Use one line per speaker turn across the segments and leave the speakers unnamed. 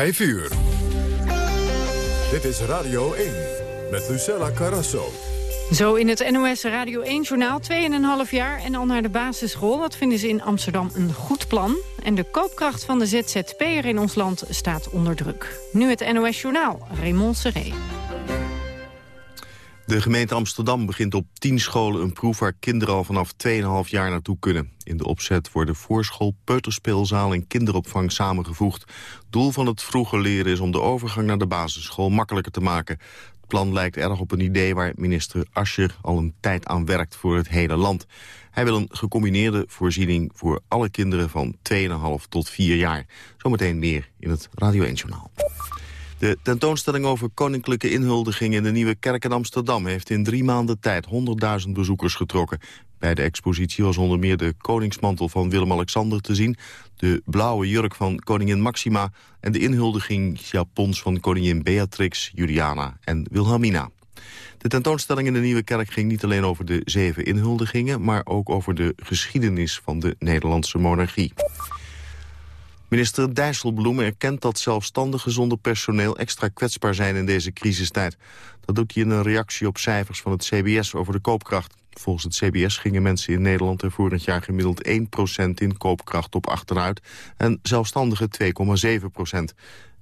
5 uur. Dit is Radio 1 met Lucella Carrasso.
Zo in het NOS Radio 1-journaal 2,5 jaar en al naar de basisschool. Dat vinden ze in Amsterdam een goed plan. En de koopkracht van de ZZP'er in ons land staat onder druk. Nu het NOS-journaal, Raymond Seré.
De gemeente Amsterdam begint op 10 scholen een proef... waar kinderen al vanaf 2,5 jaar naartoe kunnen. In de opzet worden voorschool, peuterspeelzaal en kinderopvang samengevoegd. Doel van het vroege leren is om de overgang naar de basisschool makkelijker te maken. Het plan lijkt erg op een idee waar minister Ascher al een tijd aan werkt voor het hele land. Hij wil een gecombineerde voorziening voor alle kinderen van 2,5 tot 4 jaar. Zometeen meer in het Radio 1-journaal. De tentoonstelling over koninklijke inhuldiging in de Nieuwe Kerk in Amsterdam... heeft in drie maanden tijd 100.000 bezoekers getrokken. Bij de expositie was onder meer de koningsmantel van Willem-Alexander te zien... de blauwe jurk van koningin Maxima... en de inhuldigingsjapons van koningin Beatrix, Juliana en Wilhelmina. De tentoonstelling in de Nieuwe Kerk ging niet alleen over de zeven inhuldigingen... maar ook over de geschiedenis van de Nederlandse monarchie. Minister Dijsselbloem erkent dat zelfstandigen zonder personeel extra kwetsbaar zijn in deze crisistijd. Dat doet hij in een reactie op cijfers van het CBS over de koopkracht. Volgens het CBS gingen mensen in Nederland er vorig jaar gemiddeld 1% in koopkracht op achteruit en zelfstandigen 2,7%.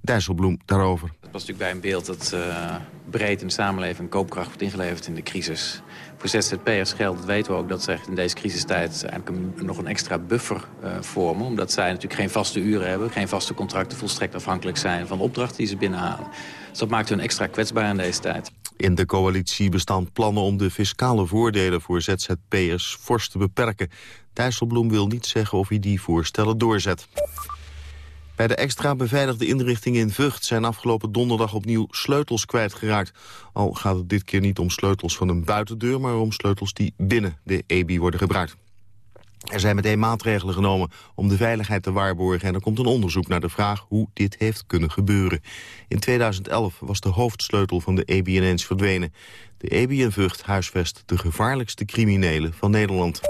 Dijsselbloem daarover.
Dat was natuurlijk bij een beeld dat uh, breed in de samenleving koopkracht wordt ingeleverd in de crisis. Voor ZZP'ers geldt, weten we ook, dat ze in deze crisistijd eigenlijk een, nog een extra buffer uh, vormen. Omdat zij natuurlijk geen vaste uren hebben, geen vaste contracten, volstrekt afhankelijk zijn van de opdrachten die ze binnenhalen. Dus dat maakt hun extra kwetsbaar in deze tijd.
In de coalitie bestaan plannen om de fiscale voordelen voor ZZP'ers fors te beperken. Dijsselbloem wil niet zeggen of hij die voorstellen doorzet. Bij de extra beveiligde inrichting in Vught zijn afgelopen donderdag opnieuw sleutels kwijtgeraakt. Al gaat het dit keer niet om sleutels van een buitendeur, maar om sleutels die binnen de EBI worden gebruikt. Er zijn meteen maatregelen genomen om de veiligheid te waarborgen... en er komt een onderzoek naar de vraag hoe dit heeft kunnen gebeuren. In 2011 was de hoofdsleutel van de ineens verdwenen. De EBI in Vught huisvest de gevaarlijkste criminelen van Nederland.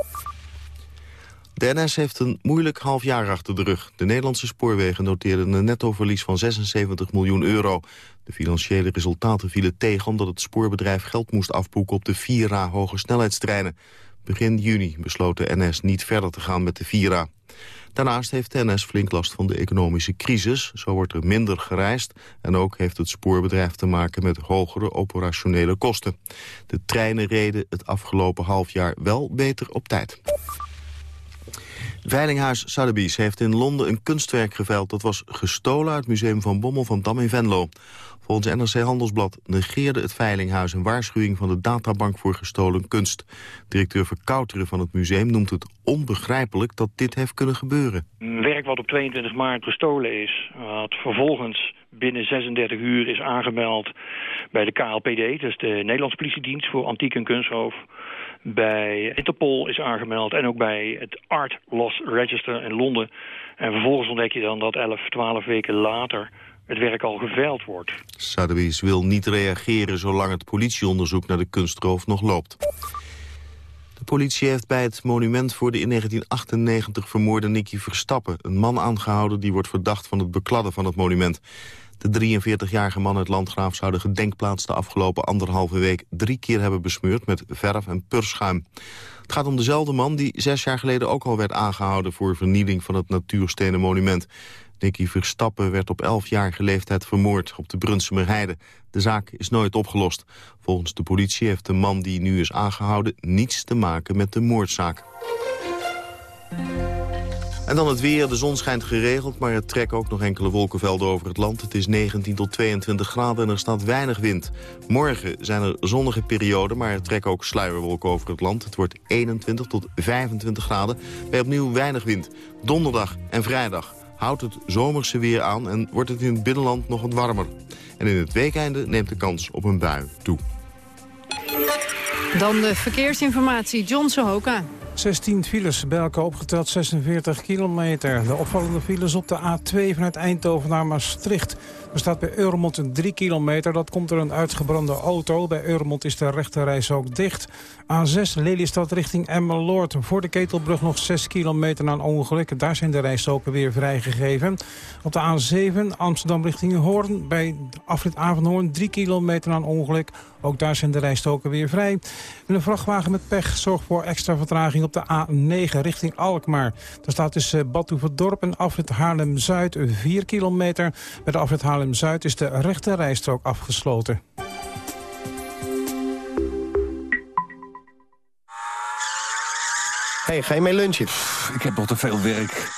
De NS heeft een moeilijk half jaar achter de rug. De Nederlandse spoorwegen noteerden een nettoverlies van 76 miljoen euro. De financiële resultaten vielen tegen omdat het spoorbedrijf geld moest afboeken op de 4A hoge snelheidstreinen. Begin juni besloot de NS niet verder te gaan met de 4A. Daarnaast heeft de NS flink last van de economische crisis. Zo wordt er minder gereisd en ook heeft het spoorbedrijf te maken met hogere operationele kosten. De treinen reden het afgelopen half jaar wel beter op tijd. Veilinghuis Sotheby's heeft in Londen een kunstwerk geveild... dat was gestolen uit het Museum van Bommel van Dam in Venlo. Volgens NRC Handelsblad negeerde het Veilinghuis... een waarschuwing van de databank voor gestolen kunst. Directeur Verkouteren van het museum noemt het onbegrijpelijk... dat dit heeft kunnen gebeuren.
Een werk wat op 22 maart gestolen is... wat vervolgens binnen 36 uur is aangemeld bij de KLPD... dus de Nederlandse politiedienst voor antiek en kunstroof bij Interpol is aangemeld en ook bij het Art Loss Register in Londen. En vervolgens ontdek je dan dat 11, 12 weken later het werk al geveild wordt.
Sotheby's wil niet reageren zolang het politieonderzoek naar de kunstroof nog loopt. De politie heeft bij het monument voor de in 1998 vermoorde Nicky Verstappen... een man aangehouden die wordt verdacht van het bekladden van het monument. De 43-jarige man uit Landgraaf zou de gedenkplaats de afgelopen anderhalve week drie keer hebben besmeurd met verf en purschuim. Het gaat om dezelfde man die zes jaar geleden ook al werd aangehouden voor vernieling van het natuurstenen monument. Nicky Verstappen werd op 11-jarige leeftijd vermoord op de Brunsumerheide. De zaak is nooit opgelost. Volgens de politie heeft de man die nu is aangehouden niets te maken met de moordzaak. En dan het weer. De zon schijnt geregeld, maar er trekken ook nog enkele wolkenvelden over het land. Het is 19 tot 22 graden en er staat weinig wind. Morgen zijn er zonnige perioden, maar er trekken ook sluierwolken over het land. Het wordt 21 tot 25 graden bij opnieuw weinig wind. Donderdag en vrijdag houdt het zomerse weer aan en wordt het in het binnenland nog wat warmer. En in het weekeinde neemt de kans op een bui toe.
Dan de verkeersinformatie, John Sohoka.
16 files, bij elkaar opgeteld 46 kilometer. De opvallende files op de A2 vanuit Eindhoven naar Maastricht. Er staat bij Euromond een 3 kilometer. Dat komt er een uitgebrande auto. Bij Euromond is de rechterreis ook dicht. A6 Lelystad richting Emmeloord. Voor de Ketelbrug nog 6 kilometer een ongeluk. Daar zijn de rijstroken weer vrijgegeven. Op de A7 Amsterdam richting Hoorn. Bij afrit Avanhoorn 3 kilometer een ongeluk. Ook daar zijn de rijstoken weer vrij. En een vrachtwagen met pech zorgt voor extra vertraging op de A9 richting Alkmaar. Daar staat tussen Badhoevedorp en afrit Haarlem-Zuid 4 kilometer. Bij de afrit Haarlem-Zuid is de rechte rijstrook afgesloten.
hey, ga je mee lunchen?
ik heb nog te veel werk.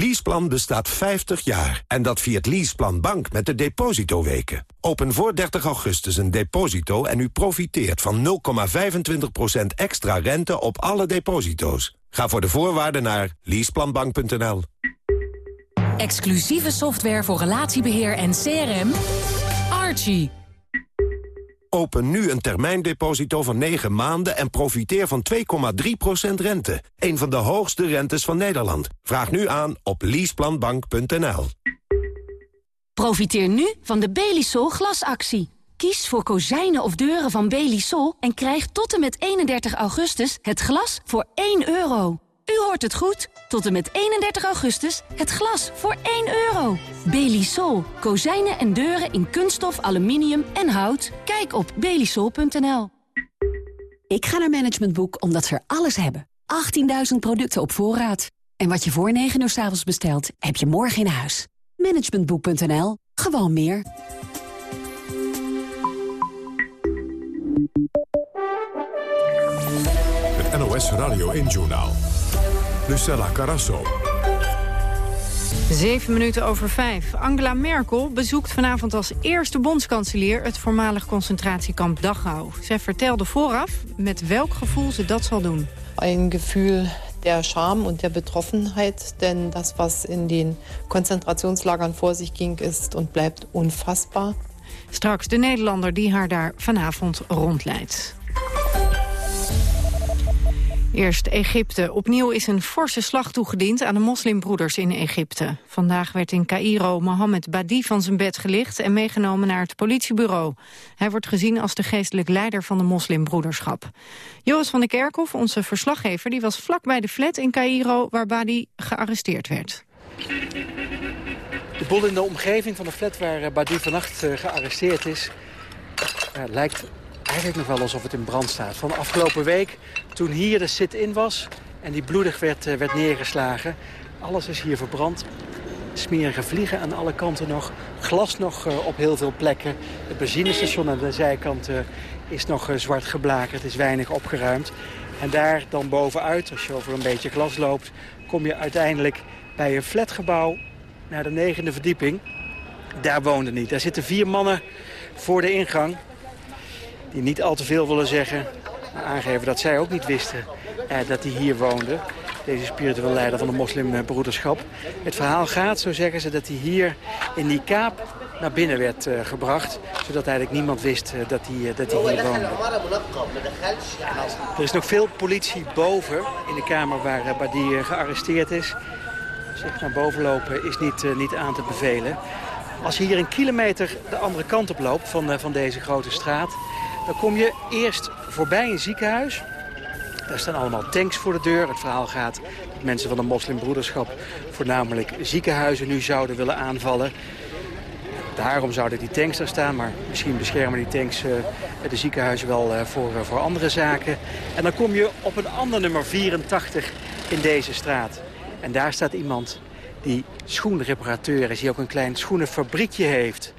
Leaseplan bestaat 50 jaar en dat viert Leaseplan Bank met de depositoweken. Open voor 30 augustus een deposito en u profiteert van 0,25% extra rente op alle deposito's. Ga voor de voorwaarden naar leaseplanbank.nl.
Exclusieve software voor relatiebeheer en CRM. Archie.
Open nu een termijndeposito van 9 maanden en profiteer van 2,3% rente. Een van de hoogste rentes van Nederland. Vraag nu aan op leaseplanbank.nl.
Profiteer nu van de Belisol glasactie. Kies voor kozijnen of deuren van Belisol en krijg tot en met 31 augustus het glas voor 1 euro. U hoort het goed. Tot en met 31 augustus het glas voor 1 euro. Belisol. Kozijnen en deuren in kunststof, aluminium en hout. Kijk op belisol.nl. Ik ga naar Management Boek omdat ze er alles hebben. 18.000 producten op voorraad. En wat je voor 9 uur s avonds bestelt, heb je morgen in huis. Managementboek.nl. Gewoon meer.
Het NOS Radio 1 Journaal. Lucella Carasso.
Zeven minuten over vijf. Angela Merkel bezoekt vanavond als eerste bondskanselier... het voormalig concentratiekamp Dachau. Zij vertelde vooraf met welk gevoel ze dat zal doen.
Een gevoel der Scham und der Betroffenheit, denn das, was in den Konzentrationslagern vor sich ging, ist und bleibt unfassbar.
Straks de Nederlander die haar daar vanavond rondleidt. Eerst Egypte. Opnieuw is een forse slag toegediend aan de moslimbroeders in Egypte. Vandaag werd in Cairo Mohammed Badi van zijn bed gelicht... en meegenomen naar het politiebureau. Hij wordt gezien als de geestelijk leider van de moslimbroederschap. Joris van der Kerkhof, onze verslaggever... die was vlak bij de flat in Cairo waar Badi gearresteerd werd.
De boel in de omgeving van de flat waar eh, Badi vannacht eh, gearresteerd is... Uh, lijkt eigenlijk nog wel alsof het in brand staat. Van de afgelopen week, toen hier de sit-in was en die bloedig werd, uh, werd neergeslagen. Alles is hier verbrand. Smerige vliegen aan alle kanten nog. Glas nog uh, op heel veel plekken. Het benzinestation aan de zijkant uh, is nog zwart geblakerd. is weinig opgeruimd. En daar dan bovenuit, als je over een beetje glas loopt... kom je uiteindelijk bij een flatgebouw naar de negende verdieping. Daar woonden niet. Daar zitten vier mannen voor de ingang die niet al te veel willen zeggen. Aangeven dat zij ook niet wisten eh, dat hij hier woonde. Deze spirituele leider van de moslimbroederschap. Het verhaal gaat, zo zeggen ze, dat hij hier in die kaap naar binnen werd uh, gebracht. Zodat eigenlijk niemand wist uh, dat, hij, uh, dat hij hier woonde. Er is nog veel politie boven in de kamer waar Badi gearresteerd is. Zeg naar boven lopen is niet, niet aan te bevelen. Als je hier een kilometer de andere kant op loopt van, van deze grote straat... Dan kom je eerst voorbij een ziekenhuis. Daar staan allemaal tanks voor de deur. Het verhaal gaat dat mensen van de moslimbroederschap voornamelijk ziekenhuizen nu zouden willen aanvallen. Daarom zouden die tanks daar staan, maar misschien beschermen die tanks uh, de ziekenhuizen wel uh, voor, uh, voor andere zaken. En dan kom je op een ander nummer 84 in deze straat. En daar staat iemand die schoenreparateur is, die ook een klein schoenenfabriekje heeft.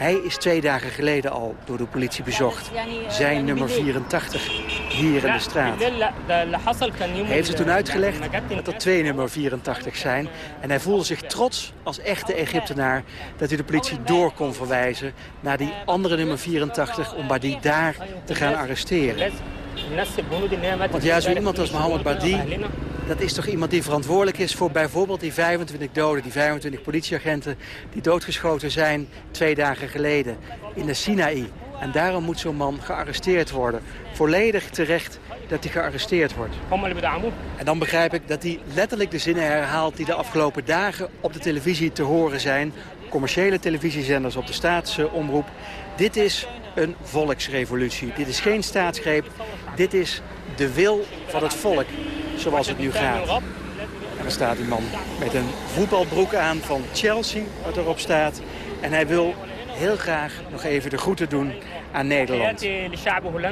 Hij is twee dagen geleden al door de politie bezocht. Zijn nummer 84 hier in de straat. Hij heeft het toen uitgelegd dat er twee nummer 84 zijn. En hij voelde zich trots als echte Egyptenaar dat hij de politie door kon verwijzen naar die andere nummer 84 om Badi daar te gaan arresteren. Want ja, zo iemand als Mohammed Badi, dat is toch iemand die verantwoordelijk is voor bijvoorbeeld die 25 doden, die 25 politieagenten die doodgeschoten zijn twee dagen geleden in de Sinaï. En daarom moet zo'n man gearresteerd worden. Volledig terecht dat hij gearresteerd wordt. En dan begrijp ik dat hij letterlijk de zinnen herhaalt... die de afgelopen dagen op de televisie te horen zijn. Commerciële televisiezenders op de staatsomroep. Dit is een volksrevolutie. Dit is geen staatsgreep. Dit is de wil van het volk, zoals het nu gaat. En dan staat die man met een voetbalbroek aan van Chelsea, wat erop staat. En hij wil heel graag nog even de groeten doen aan Nederland.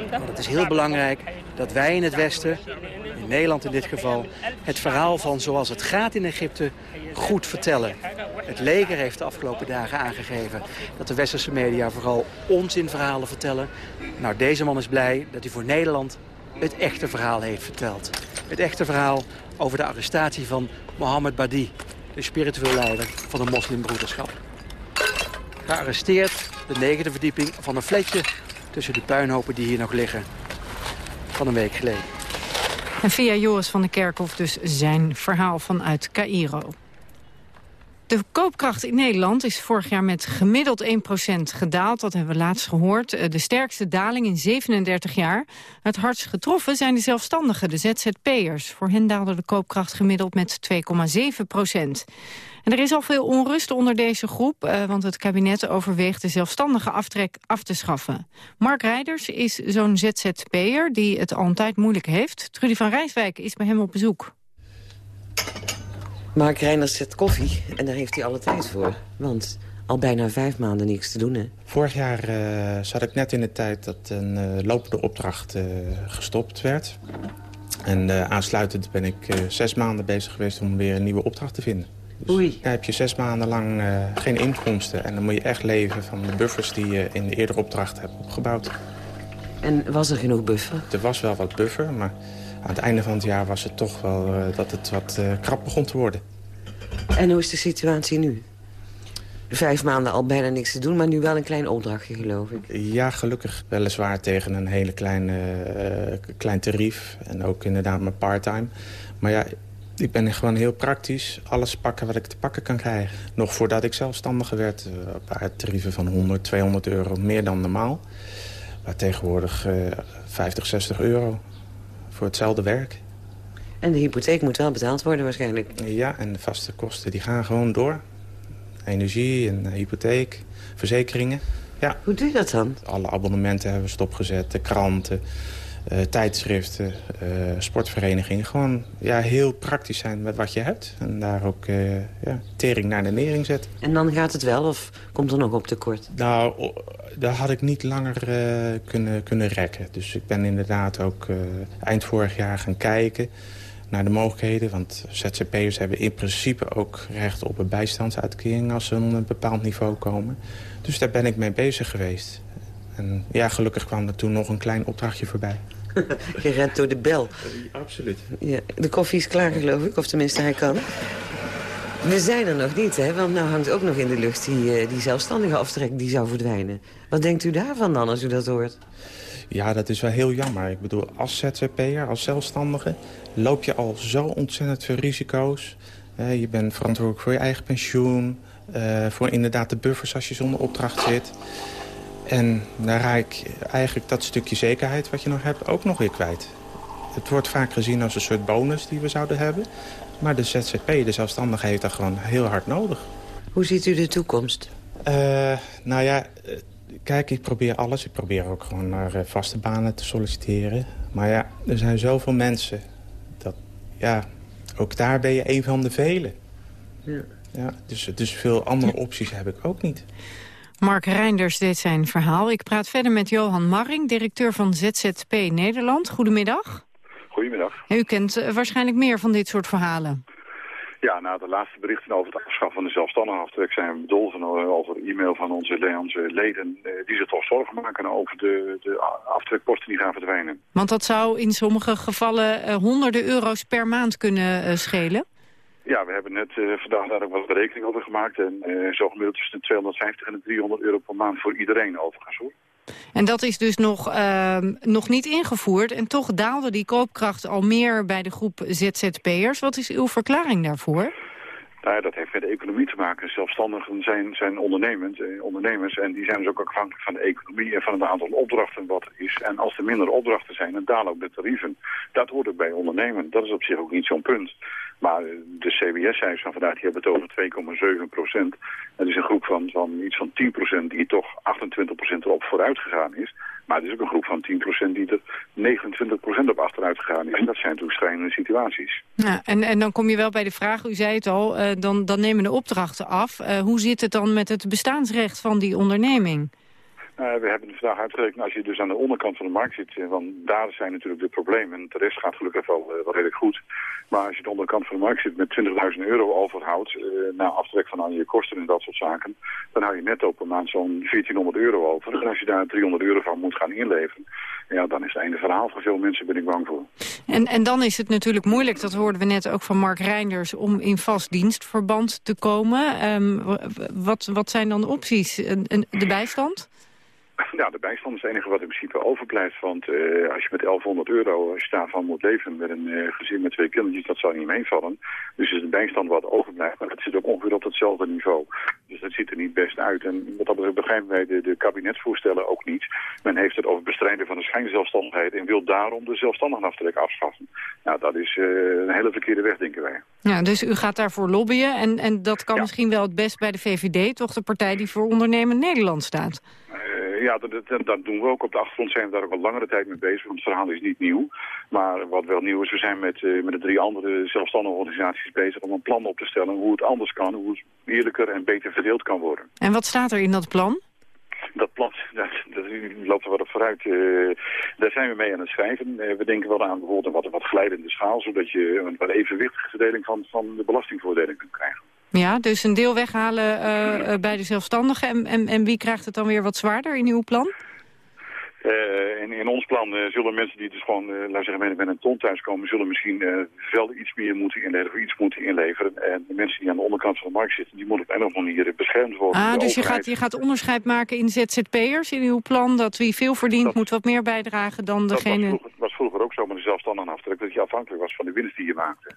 Want het is heel belangrijk dat wij in het Westen, in Nederland in dit geval... het verhaal van zoals het gaat in Egypte goed vertellen. Het leger heeft de afgelopen dagen aangegeven dat de westerse media vooral onzinverhalen vertellen. Nou, deze man is blij dat hij voor Nederland het echte verhaal heeft verteld. Het echte verhaal over de arrestatie van Mohammed Badi, de spiritueel leider van de moslimbroederschap. Gearresteerd de negende verdieping van een flatje tussen de puinhopen die hier nog liggen. Van een week geleden.
En via Joris van der Kerkhof dus zijn verhaal vanuit Cairo. De koopkracht in Nederland is vorig jaar met gemiddeld 1% gedaald. Dat hebben we laatst gehoord. Eh, de sterkste daling in 37 jaar. Het hardst getroffen zijn de zelfstandigen, de ZZP'ers. Voor hen daalde de koopkracht gemiddeld met 2,7%. En er is al veel onrust onder deze groep, uh, want het kabinet overweegt de zelfstandige aftrek af te schaffen. Mark Rijders is zo'n ZZP'er die het al een tijd moeilijk heeft. Trudy van Rijswijk is bij hem op bezoek.
Mark Reinders zet koffie en daar heeft hij alle tijd voor. Want al bijna vijf maanden niks te doen, hè?
Vorig jaar uh, zat ik net in de tijd dat een uh, lopende opdracht uh, gestopt werd. En aansluitend ben ik zes maanden bezig geweest om weer een nieuwe opdracht te vinden.
Dus Oei.
Dan heb je zes maanden lang geen inkomsten. En dan moet je echt leven van de buffers die je in de eerdere opdracht hebt opgebouwd.
En was er genoeg buffer?
Er was wel wat buffer, maar aan het einde van het jaar was het toch wel uh, dat het wat uh, krap begon te worden.
En hoe is de situatie nu? Vijf maanden al bijna niks te doen, maar nu wel een klein opdrachtje, geloof ik.
Ja, gelukkig. Weliswaar tegen een hele kleine, uh, klein tarief. En ook inderdaad maar part-time. Maar ja, ik ben gewoon heel praktisch. Alles pakken wat ik te pakken kan krijgen. Nog voordat ik zelfstandige werd, op tarieven van 100, 200 euro meer dan normaal. Maar tegenwoordig 50, 60 euro voor hetzelfde werk.
En de hypotheek moet wel betaald worden waarschijnlijk.
Ja, en de vaste kosten die gaan gewoon door. Energie en hypotheek, verzekeringen. Ja.
Hoe doe je dat dan?
Alle abonnementen hebben we stopgezet, de kranten, uh, tijdschriften, uh, sportverenigingen. Gewoon ja, heel praktisch zijn met wat je hebt. En daar ook uh, ja, tering naar de nering zetten.
En dan gaat het wel of komt er nog op tekort?
Nou, daar had ik niet langer kunnen, kunnen rekken. Dus ik ben inderdaad ook eind vorig jaar gaan kijken naar de mogelijkheden. Want ZZP'ers hebben in principe ook recht op een bijstandsuitkering... als ze onder een bepaald niveau komen. Dus daar ben ik mee bezig geweest. En ja, gelukkig kwam er toen nog een klein opdrachtje voorbij.
Je rent door de bel.
Absoluut.
Ja, de koffie is klaar, geloof ik. Of tenminste, hij kan. We zijn er nog niet, hè? Want nou hangt ook nog in de lucht die, die zelfstandige aftrek die zou verdwijnen. Wat denkt u daarvan dan, als u dat hoort?
Ja, dat is wel heel jammer. Ik bedoel, als ZZP'er, als zelfstandige... loop je al zo ontzettend veel risico's. Je bent verantwoordelijk voor je eigen pensioen... Uh, voor inderdaad de buffers als je zonder opdracht zit... En daar raak ik eigenlijk dat stukje zekerheid wat je nog hebt ook nog weer kwijt. Het wordt vaak gezien als een soort bonus die we zouden hebben. Maar de ZZP, de zelfstandige, heeft dat gewoon heel hard nodig.
Hoe ziet u de toekomst?
Uh, nou ja, kijk, ik probeer alles. Ik probeer ook gewoon naar vaste banen te solliciteren. Maar ja, er zijn zoveel mensen. Dat, ja, ook daar ben je een van de velen.
Ja.
Ja, dus, dus veel andere opties heb ik ook niet.
Mark Reinders deed zijn verhaal. Ik praat verder met Johan Marring, directeur van ZZP Nederland. Goedemiddag.
Goedemiddag.
U kent waarschijnlijk meer van dit soort verhalen.
Ja, na de laatste berichten over het afschaffen van de zelfstandige aftrek zijn we bedolven over e-mail van onze, onze leden eh, die zich toch zorgen maken over de, de aftrekposten die gaan verdwijnen.
Want dat zou in sommige gevallen uh, honderden euro's per maand kunnen uh, schelen?
Ja, we hebben net uh, vandaag daar ook wat berekening over gemaakt. En uh, zo gemiddeld tussen de 250 en de 300 euro per maand voor iedereen overigens hoor.
En dat is dus nog, uh, nog niet ingevoerd. En toch daalde die koopkracht al meer bij de groep ZZP'ers. Wat is uw verklaring daarvoor?
Nou ja, dat heeft met de economie te maken. Zelfstandigen zijn, zijn ondernemend, eh, ondernemers en die zijn dus ook afhankelijk van de economie en van het aantal opdrachten wat is. En als er minder opdrachten zijn, dan dalen ook de tarieven. Dat hoort ook bij ondernemen. Dat is op zich ook niet zo'n punt. Maar de CBS-cijfers van vandaag die hebben het over 2,7 procent. Dat is een groep van, van iets van 10 procent die toch 28 procent erop vooruit gegaan is. Maar het is ook een groep van 10 procent die er 29 procent op achteruit gegaan is. En dat zijn natuurlijk strijdende situaties.
Ja, en, en dan kom je wel bij de vraag, u zei het al, uh, dan, dan nemen de opdrachten af. Uh, hoe zit het dan met het bestaansrecht van die onderneming?
Uh, we hebben vandaag uitgerekend, als je dus aan de onderkant van de markt zit, want daar zijn natuurlijk de problemen. En de rest gaat gelukkig wel, uh, wel redelijk goed. Maar als je de onderkant van de markt zit met 20.000 euro overhoudt, na aftrek van al je kosten en dat soort zaken, dan hou je netto per maand zo'n 1400 euro over. En als je daar 300 euro van moet gaan inleveren, ja, dan is het einde verhaal voor veel mensen, ben ik bang voor.
En, en dan is het natuurlijk moeilijk, dat hoorden we net ook van Mark Reinders, om in vast dienstverband te komen. Um, wat, wat zijn dan de opties? De bijstand?
Ja, de bijstand is het enige wat in principe overblijft. Want uh, als je met 1100 euro als je daarvan moet leven met een uh, gezin met twee kindertjes, dat zou niet meevallen. Dus is de bijstand wat overblijft. Maar dat zit ook ongeveer op hetzelfde niveau. Dus dat ziet er niet best uit. En wat dat betreft begrijpen wij de, de kabinetsvoorstellen ook niet. Men heeft het over bestrijden van de schijnzelfstandigheid en wil daarom de zelfstandigenaftrek afschaffen. Nou, dat is uh, een hele verkeerde weg, denken wij.
Ja, dus u gaat daarvoor lobbyen en, en dat kan ja. misschien wel het best bij de VVD, toch de partij die voor ondernemen Nederland staat?
Ja, dat, dat, dat, doen we ook. Op de achtergrond zijn we daar ook al langere tijd mee bezig. Want het verhaal is niet nieuw. Maar wat wel nieuw is, we zijn met, uh, met de drie andere zelfstandige organisaties bezig... om een plan op te stellen hoe het anders kan. Hoe het eerlijker en beter verdeeld kan worden.
En wat staat er in dat plan?
Dat plan, dat, dat loopt er wat op vooruit. Uh, daar zijn we mee aan het schrijven. Uh, we denken wel aan bijvoorbeeld een wat, wat glijdende schaal... zodat je een wat evenwichtige verdeling van, van de belastingvoordeling kunt krijgen.
Ja, dus een deel weghalen uh, bij de zelfstandigen. En, en, en wie krijgt het dan weer wat zwaarder in uw plan?
Uh, in, in, ons plan uh, zullen mensen die dus gewoon, uh, laten zeggen, met, een ton thuiskomen, zullen misschien wel iets meer moeten inleveren, of iets moeten inleveren. En de mensen die aan de onderkant van de markt zitten, die moeten op een of andere manier beschermd worden.
Ah, dus je gaat, je gaat onderscheid maken in ZZP'ers in uw plan, dat wie veel verdient dat, moet wat meer bijdragen dan degene...
Dat was vroeger, was vroeger ook zo met de zelfstandigen aftrek, dat je afhankelijk was van de winst die je maakte.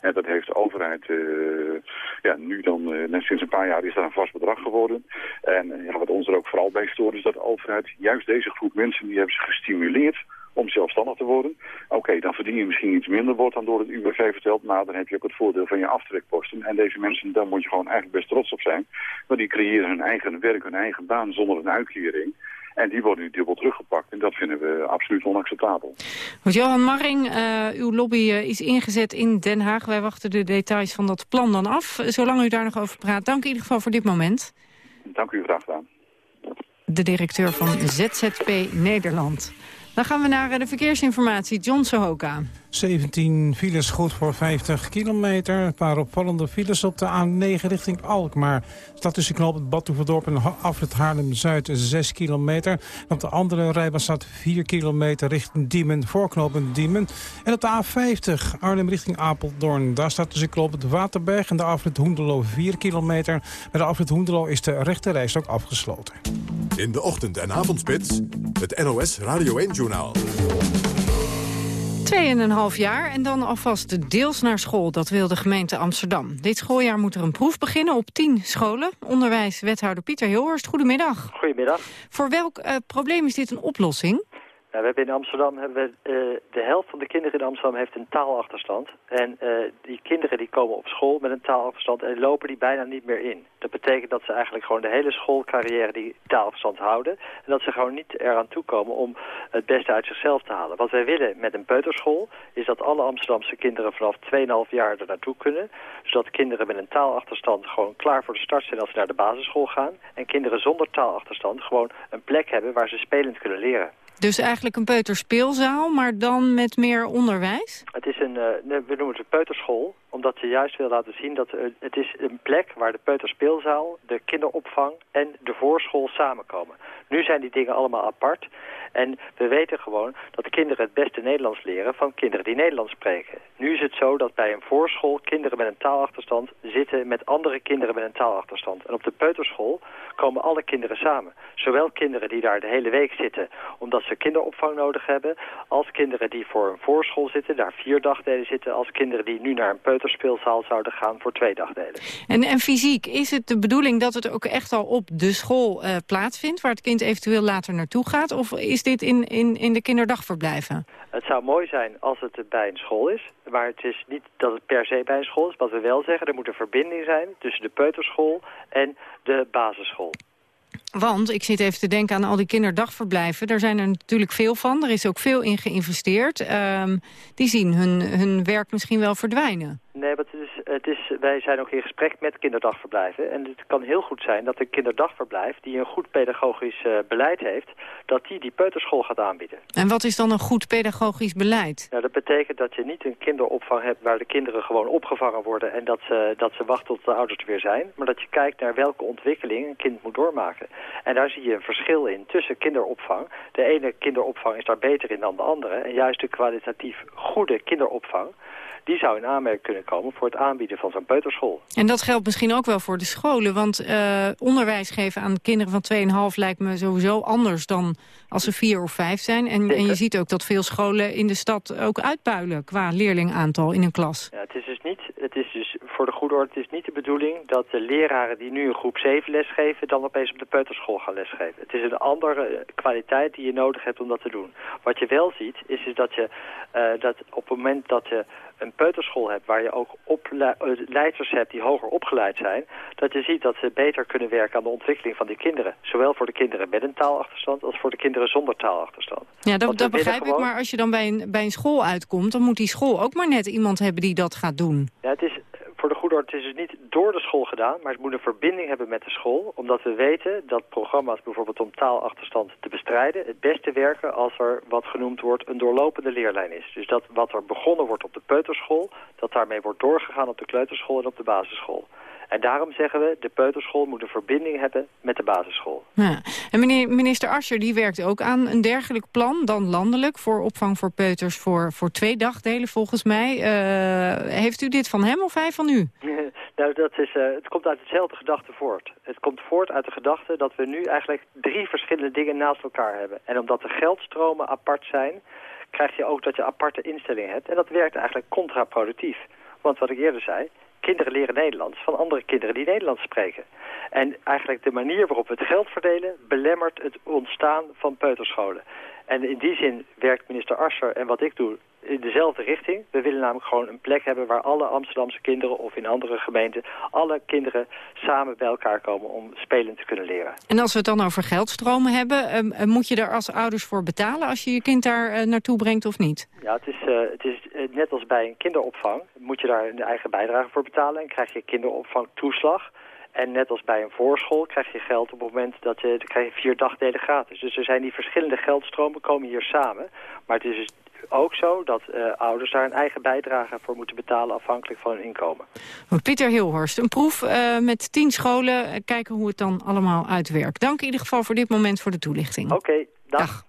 En dat heeft de overheid uh, ja, nu dan, uh, net sinds een paar jaar is dat een vast bedrag geworden. En uh, ja, wat ons er ook vooral bij stoort is dat de overheid juist deze groep mensen, die hebben ze gestimuleerd om zelfstandig te worden. Oké, dan verdien je misschien iets minder, wordt dan door het UWV verteld, maar dan heb je ook het voordeel van je aftrekposten. En deze mensen, daar moet je gewoon eigenlijk best trots op zijn. Want die creëren hun eigen werk, hun eigen baan zonder een uitkering. En die worden nu dubbel teruggepakt. En dat vinden we absoluut onacceptabel.
Want Johan Marring, uh, uw lobby uh, is ingezet in Den Haag. Wij wachten de details van dat plan dan af. Zolang u daar nog over praat, dank in ieder geval voor dit moment.
Dank u, graag gedaan.
De directeur van ZZP Nederland. Dan gaan we naar de verkeersinformatie. John Sohoka.
17 files goed voor 50 kilometer. Een paar opvallende files op de A9 richting Alkmaar. Staat tussen knooppunt Badhoevedorp en afrit Haarlem-Zuid 6 kilometer. Op de andere rijbaan staat 4 kilometer richting Diemen, voorknopend Diemen. En op de A50 Arnhem richting Apeldoorn. Daar staat tussen knooppunt Waterberg en de afrit Hoendelo 4 kilometer. Bij de afrit Hoendelo is de rechte reis ook afgesloten.
In de ochtend- en avondspits, het NOS Radio 1-journaal.
Tweeënhalf jaar en dan alvast deels naar school. Dat wil de gemeente Amsterdam. Dit schooljaar moet er een proef beginnen op tien scholen. Onderwijswethouder Pieter Hilhorst, goedemiddag.
Goedemiddag.
Voor welk uh, probleem is dit een oplossing?
Nou, we hebben in Amsterdam hebben we, uh, de helft van de kinderen in Amsterdam heeft een taalachterstand. En uh, die kinderen die komen op school met een taalachterstand en lopen die bijna niet meer in. Dat betekent dat ze eigenlijk gewoon de hele schoolcarrière die taalachterstand houden. En dat ze gewoon niet eraan toekomen om het beste uit zichzelf te halen. Wat wij willen met een peuterschool is dat alle Amsterdamse kinderen vanaf 2,5 jaar er naartoe kunnen. Zodat kinderen met een taalachterstand gewoon klaar voor de start zijn als ze naar de basisschool gaan. En kinderen zonder taalachterstand gewoon een plek hebben waar ze spelend kunnen leren.
Dus eigenlijk een peuterspeelzaal, maar dan met meer onderwijs?
Het is een, uh, we noemen het een peuterschool. Omdat ze juist wil laten zien dat het is een plek waar de peuterspeelzaal, de kinderopvang en de voorschool samenkomen. Nu zijn die dingen allemaal apart. En we weten gewoon dat de kinderen het beste Nederlands leren van kinderen die Nederlands spreken. Nu is het zo dat bij een voorschool kinderen met een taalachterstand zitten met andere kinderen met een taalachterstand. En op de peuterschool komen alle kinderen samen. Zowel kinderen die daar de hele week zitten omdat ze kinderopvang nodig hebben, als kinderen die voor een voorschool zitten, daar vier dagdelen zitten, als kinderen die nu naar een peuterspeelzaal zouden gaan voor twee dagdelen.
En, en fysiek, is het de bedoeling dat het ook echt al op de school uh, plaatsvindt, waar het kind eventueel later naartoe gaat? Of is dit in, in, in de kinderdagverblijven?
Het zou mooi zijn als het bij een school is. Maar het is niet dat het per se bij een school is. Wat we wel zeggen, er moet een verbinding zijn tussen de peuterschool en de basisschool.
Want ik zit even te denken aan al die kinderdagverblijven. Daar zijn er natuurlijk veel van. Er is ook veel in geïnvesteerd. Um, die zien hun, hun werk misschien wel verdwijnen.
Nee, het is, het is, wij zijn ook in gesprek met kinderdagverblijven. En het kan heel goed zijn dat een kinderdagverblijf... die een goed pedagogisch uh, beleid heeft... dat die die peuterschool gaat aanbieden.
En wat is dan een goed pedagogisch beleid?
Nou, dat betekent dat je niet een kinderopvang hebt... waar de kinderen gewoon opgevangen worden... en dat ze, dat ze wachten tot de ouders er weer zijn. Maar dat je kijkt naar welke ontwikkeling een kind moet doormaken. En daar zie je een verschil in tussen kinderopvang. De ene kinderopvang is daar beter in dan de andere. En juist de kwalitatief goede kinderopvang die zou in aanmerking kunnen komen voor het aanbieden van zo'n peuterschool.
En dat geldt misschien ook wel voor de scholen, want uh, onderwijs geven aan kinderen van 2,5 lijkt me sowieso anders dan als ze vier of vijf zijn. En, en, je ziet ook dat veel scholen in de stad ook uitpuilen qua leerlingaantal in een klas.
Ja, het is dus niet, het is dus voor de goede orde, het is niet de bedoeling dat de leraren die nu een groep 7 lesgeven, dan opeens op de peuterschool gaan lesgeven. Het is een andere kwaliteit die je nodig hebt om dat te doen. Wat je wel ziet, is, is dat je uh, dat op het moment dat je een peuterschool hebt waar je ook leiders hebt die hoger opgeleid zijn, dat je ziet dat ze beter kunnen werken aan de ontwikkeling van die kinderen. Zowel voor de kinderen met een taalachterstand als voor de kinderen zonder taalachterstand.
Ja, dat, dat begrijp ik, maar als je dan bij een, bij een school uitkomt, dan moet die school ook maar net iemand hebben die dat gaat doen.
Ja, het is, voor de goede orde, het is dus niet door de school gedaan, maar het moet een verbinding hebben met de school. Omdat we weten dat programma's bijvoorbeeld om taalachterstand te bestrijden het beste werken als er wat genoemd wordt een doorlopende leerlijn is. Dus dat wat er begonnen wordt op de peuterschool, dat daarmee wordt doorgegaan op de kleuterschool en op de basisschool. En daarom zeggen we, de peuterschool moet een verbinding hebben met de basisschool.
Ja. En meneer, minister Ascher die werkt ook aan een dergelijk plan, dan landelijk, voor opvang voor peuters voor, voor twee dagdelen volgens mij. Uh, heeft u dit van hem of hij van u?
nou, dat is, uh, het komt uit hetzelfde gedachte voort. Het komt voort uit de gedachte dat we nu eigenlijk drie verschillende dingen naast elkaar hebben. En omdat de geldstromen apart zijn, krijg je ook dat je aparte instellingen hebt. En dat werkt eigenlijk contraproductief. Want wat ik eerder zei, kinderen leren Nederlands van andere kinderen die Nederlands spreken. En eigenlijk de manier waarop we het geld verdelen belemmert het ontstaan van peuterscholen. En in die zin werkt minister Asser en wat ik doe in dezelfde richting. We willen namelijk gewoon een plek hebben waar alle Amsterdamse kinderen of in andere gemeenten, alle kinderen samen bij elkaar komen om spelen te kunnen leren.
En als we het dan over geldstromen hebben, um, moet je daar als ouders voor betalen als je je kind daar uh, naartoe brengt of niet?
Ja, het is, uh, het is net als bij een kinderopvang. Moet je daar een eigen bijdrage voor betalen en krijg je kinderopvangtoeslag. En net als bij een voorschool krijg je geld op het moment dat je, dan krijg je vier dagdelen gratis. Dus er zijn die verschillende geldstromen komen hier samen. Maar het is dus ook zo dat uh, ouders daar een eigen bijdrage voor moeten betalen afhankelijk van hun inkomen.
Pieter Hilhorst, een proef uh, met tien scholen. Kijken hoe het dan allemaal uitwerkt. Dank in ieder geval voor dit moment voor de toelichting.
Oké, okay, dag. dag.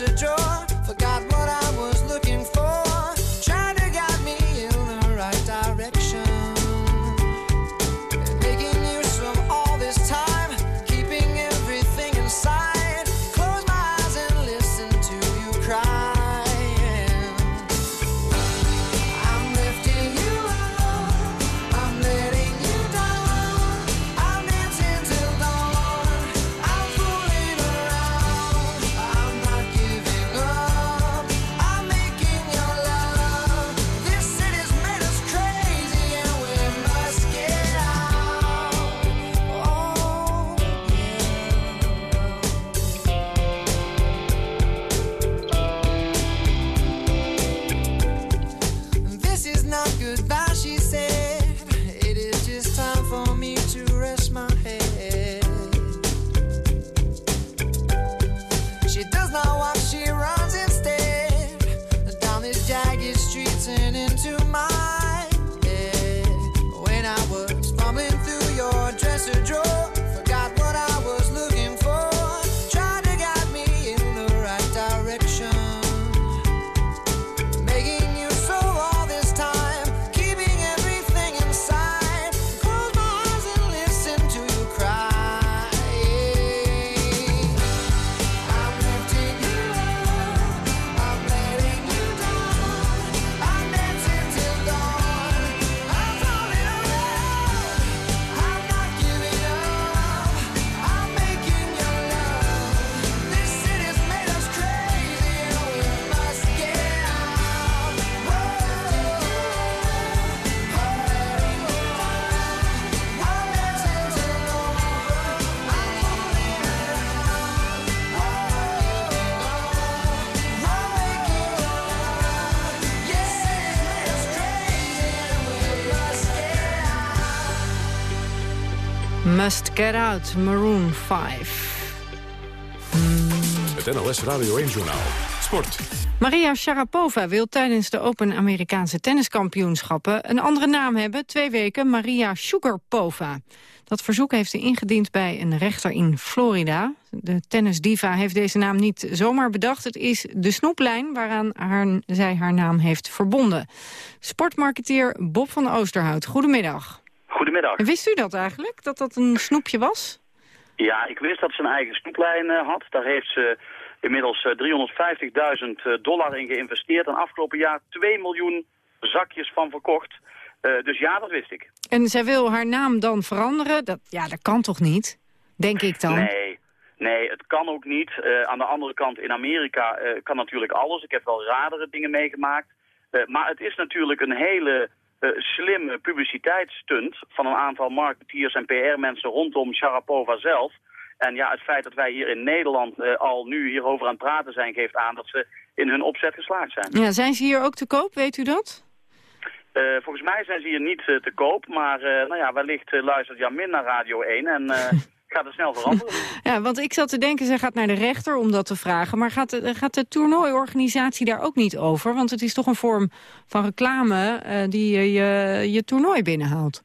Your dresser
Get Out, Maroon 5.
Het NLS Radio 1 Journaal. Sport.
Maria Sharapova wil tijdens de Open Amerikaanse tenniskampioenschappen een andere naam hebben. Twee weken Maria Sugarpova. Dat verzoek heeft ze ingediend bij een rechter in Florida. De tennisdiva heeft deze naam niet zomaar bedacht. Het is de snoeplijn waaraan haar, zij haar naam heeft verbonden. Sportmarketeer Bob van Oosterhout, goedemiddag.
Goedemiddag.
Wist u dat eigenlijk, dat dat een snoepje was?
Ja, ik wist dat ze een eigen snoeplijn eh, had. Daar heeft ze inmiddels eh, 350.000 dollar in geïnvesteerd. En afgelopen jaar 2 miljoen zakjes van verkocht. Eh, dus ja, dat wist ik.
En zij wil haar naam dan veranderen? Dat, ja, dat kan toch niet? Denk ik dan.
Nee, nee, het kan ook niet. Eh, aan de andere kant, in Amerika eh, kan natuurlijk alles. Ik heb wel radere dingen meegemaakt. Eh, maar het is natuurlijk een hele eh, slimme publiciteitsstunt van een aantal marketeers en PR-mensen rondom Sharapova zelf. En ja, het feit dat wij hier in Nederland eh, al nu hierover aan het praten zijn, geeft aan dat ze in hun opzet geslaagd zijn.
Ja, zijn ze hier ook te koop, weet u dat?
Eh, volgens mij zijn ze hier niet eh, te koop, maar eh, nou ja, wellicht eh, luistert Jan Min naar Radio 1 en eh, gaat het snel veranderen.
Ja, want ik zat te denken, zij gaat naar de rechter om dat te vragen. Maar gaat de, gaat de toernooiorganisatie daar ook niet over? Want het is toch een vorm van reclame eh, die je, je je toernooi binnenhaalt.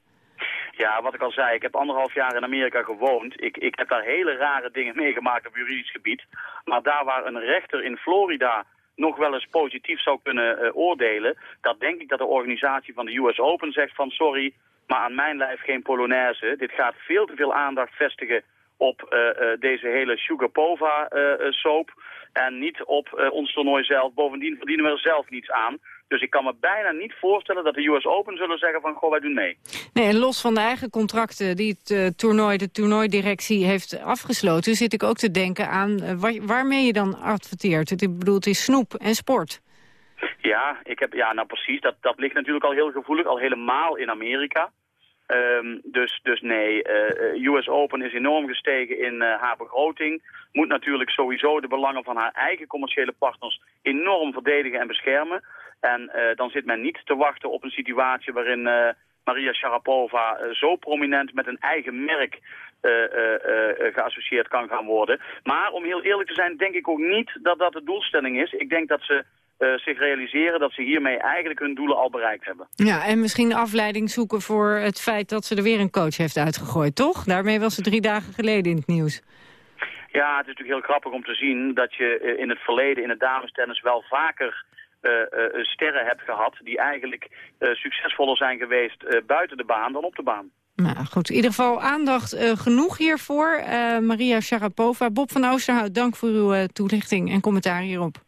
Ja, wat ik al zei, ik heb anderhalf jaar in Amerika gewoond. Ik, ik heb daar hele rare dingen meegemaakt op juridisch gebied. Maar daar waar een rechter in Florida nog wel eens positief zou kunnen eh, oordelen... dat denk ik dat de organisatie van de US Open zegt van... sorry, maar aan mijn lijf geen Polonaise. Dit gaat veel te veel aandacht vestigen op eh, eh, deze hele Sugarpova-soap... en niet op eh, ons toernooi zelf. Bovendien verdienen we er zelf niets aan. Dus ik kan me bijna niet voorstellen dat de US Open zullen zeggen van... goh, wij doen mee.
Nee, en los van de eigen contracten die het eh, toernooi, de toernooidirectie heeft afgesloten... zit ik ook te denken aan eh, waar- waarmee je dan adverteert. Ik bedoel, het is snoep en sport.
Ja, ik heb, ja nou precies. Dat, dat ligt natuurlijk al heel gevoelig, al helemaal in Amerika. Ehm, dus, dus nee, eh, US Open is enorm gestegen in eh, haar begroting. Moet natuurlijk sowieso de belangen van haar eigen commerciële partners enorm verdedigen en beschermen. En eh, dan zit men niet te wachten op een situatie waarin eh, Maria Sharapova eh, zo prominent met een eigen merk eh, eh, eh, geassocieerd kan gaan worden. Maar om heel eerlijk te zijn, denk ik ook niet dat dat de doelstelling is. Ik denk dat ze eh, zich realiseren dat ze hiermee eigenlijk hun doelen al bereikt hebben.
Ja, en misschien afleiding zoeken voor het feit dat ze er weer een coach heeft uitgegooid, toch? Daarmee was ze drie dagen geleden in het nieuws.
Ja, het is natuurlijk heel grappig om te zien dat je eh, in het verleden in het damestennis wel vaker eh, sterren hebt gehad die eigenlijk succesvoller zijn geweest buiten de baan dan op de baan.
Nou goed, in ieder geval aandacht genoeg hiervoor. Maria Sharapova, Bob van Oosterhout, dank voor uw toelichting en commentaar hierop.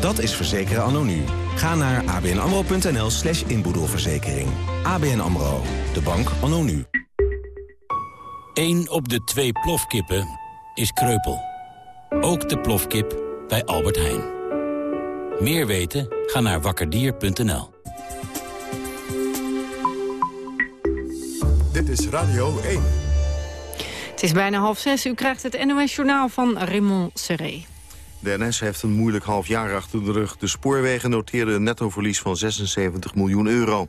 Dat is verzekeren anno nu. Ga naar abnamro.nl slash inboedelverzekering. ABN AMRO, de bank anno nu.
Eén op de twee plofkippen is kreupel. Ook de plofkip bij Albert Heijn. Meer weten? Ga naar wakkerdier.nl.
Dit is Radio 1.
Het is bijna half zes. U krijgt het NOS Journaal van Raymond Serré.
De NS heeft een moeilijk half jaar achter de rug. De spoorwegen noteerden een nettoverlies van 76 miljoen euro.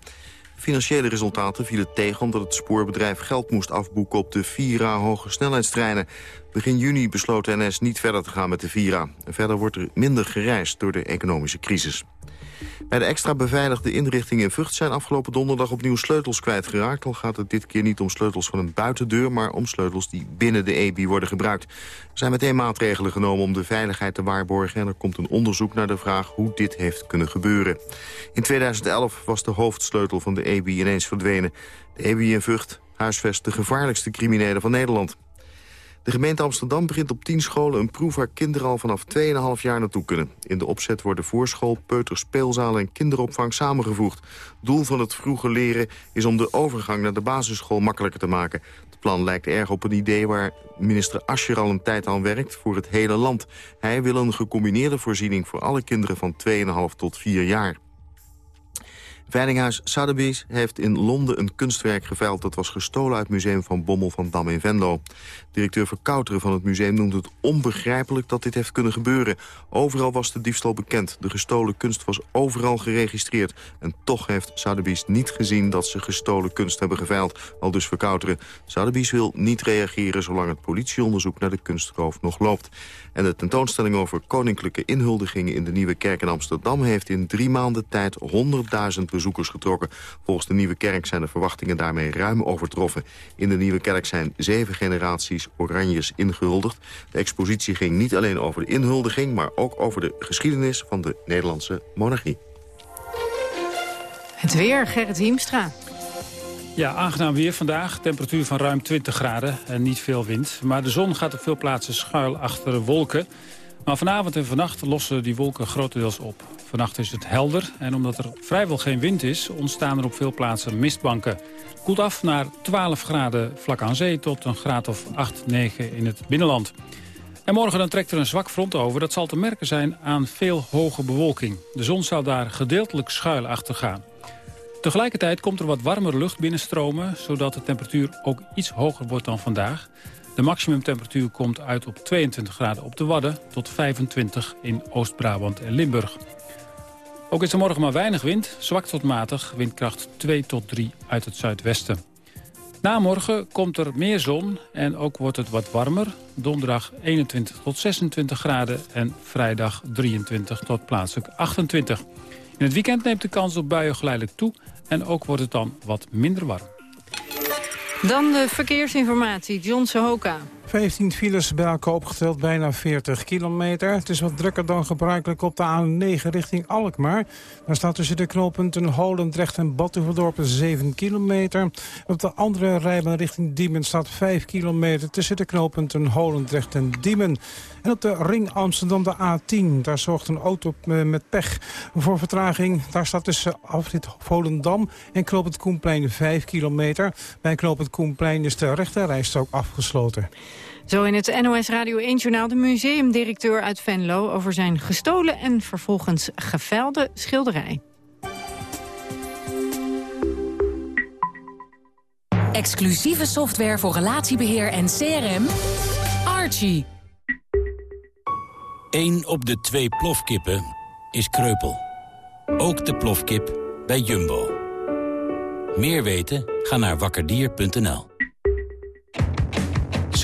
Financiële resultaten vielen tegen omdat het spoorbedrijf geld moest afboeken op de Vira hoge snelheidstreinen. Begin juni besloot de NS niet verder te gaan met de Vira. verder wordt er minder gereisd door de economische crisis. Bij de extra beveiligde inrichtingen in Vught zijn afgelopen donderdag opnieuw sleutels kwijtgeraakt. Al gaat het dit keer niet om sleutels van een buitendeur, maar om sleutels die binnen de EBI worden gebruikt. Er zijn meteen maatregelen genomen om de veiligheid te waarborgen en er komt een onderzoek naar de vraag hoe dit heeft kunnen gebeuren. In 2011 was de hoofdsleutel van de EBI ineens verdwenen. De EBI in Vught huisvest de gevaarlijkste criminelen van Nederland. De gemeente Amsterdam begint op 10 scholen een proef waar kinderen al vanaf 2,5 jaar naartoe kunnen. In de opzet worden voorschool, peuterspeelzalen en kinderopvang samengevoegd. Doel van het vroege leren is om de overgang naar de basisschool makkelijker te maken. Het plan lijkt erg op een idee waar minister Ascher al een tijd aan werkt voor het hele land. Hij wil een gecombineerde voorziening voor alle kinderen van 2,5 tot 4 jaar. Veilinghuis Sotheby's heeft in Londen een kunstwerk geveild... dat was gestolen uit het museum van Bommel van Dam in Venlo. Directeur Verkouteren van het museum noemt het onbegrijpelijk dat dit heeft kunnen gebeuren. Overal was de diefstal bekend. De gestolen kunst was overal geregistreerd. En toch heeft Sotheby's niet gezien dat ze gestolen kunst hebben geveild. Al dus Verkouteren. Sotheby's wil niet reageren zolang het politieonderzoek naar de kunstroof nog loopt. En de tentoonstelling over koninklijke inhuldigingen in de Nieuwe Kerk in Amsterdam... heeft in drie maanden tijd 100.000 bezoekers getrokken. Volgens de Nieuwe Kerk zijn de verwachtingen daarmee ruim overtroffen. In de Nieuwe Kerk zijn zeven generaties Oranjes ingehuldigd. De expositie ging niet alleen over de inhuldiging... maar ook over de geschiedenis van de Nederlandse monarchie.
Het weer, Gerrit Hiemstra.
Ja, aangenaam weer vandaag. Temperatuur van ruim 20 graden en niet veel wind. Maar de zon gaat op veel plaatsen schuil achter wolken. Maar vanavond en vannacht lossen die wolken grotendeels op. Vannacht is het helder en omdat er vrijwel geen wind is... ontstaan er op veel plaatsen mistbanken. Koelt af naar 12 graden vlak aan zee tot een graad of 8, 9 in het binnenland. En morgen dan trekt er een zwak front over. Dat zal te merken zijn aan veel hoge bewolking. De zon zal daar gedeeltelijk schuil achter gaan. Tegelijkertijd komt er wat warmere lucht binnenstromen... zodat de temperatuur ook iets hoger wordt dan vandaag. De maximumtemperatuur komt uit op 22 graden op de Wadden... tot 25 in Oost-Brabant en Limburg. Ook is er morgen maar weinig wind, zwak tot matig, windkracht 2 tot 3 uit het zuidwesten. Na morgen komt er meer zon en ook wordt het wat warmer. Donderdag 21 tot 26 graden en vrijdag 23 tot plaatselijk 28. In het weekend neemt de kans op buien geleidelijk toe en ook wordt het dan wat minder warm.
Dan de verkeersinformatie, John Sohoka.
15 files bij elkaar opgeteld, bijna 40 kilometer. Het is wat drukker dan gebruikelijk op de A9 richting Alkmaar. Daar staat tussen de knooppunten Holendrecht en Batuverdorp 7 kilometer. Op de andere rijbaan richting Diemen staat 5 kilometer... tussen de knooppunten Holendrecht en Diemen. En op de ring Amsterdam de A10, daar zorgt een auto met pech voor vertraging. Daar staat tussen afrit Volendam en knooppunt Koenplein 5 kilometer. Bij knooppunt Koenplein is de rechterrijstrook afgesloten.
Zo in het NOS Radio 1-journaal de museumdirecteur uit Venlo... over zijn gestolen en vervolgens gevelde schilderij.
Exclusieve software voor relatiebeheer en CRM. Archie.
Eén op de twee plofkippen is kreupel. Ook de plofkip bij Jumbo. Meer weten? Ga naar wakkerdier.nl.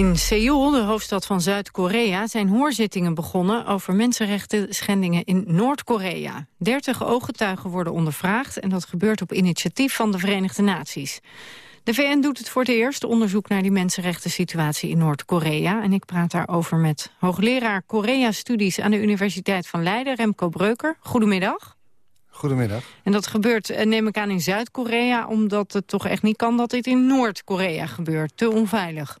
In Seoul, de hoofdstad van Zuid-Korea, zijn hoorzittingen begonnen over mensenrechten schendingen in Noord-Korea. Dertig ooggetuigen worden ondervraagd en dat gebeurt op initiatief van de Verenigde Naties. De VN doet het voor het eerst onderzoek naar die mensenrechten situatie in Noord-Korea. En ik praat daarover met hoogleraar Korea-studies aan de Universiteit van Leiden, Remco Breuker. Goedemiddag.
Goedemiddag.
En dat gebeurt, eh, neem ik aan, in Zuid-Korea... omdat het toch echt niet kan dat dit in Noord-Korea gebeurt. Te onveilig.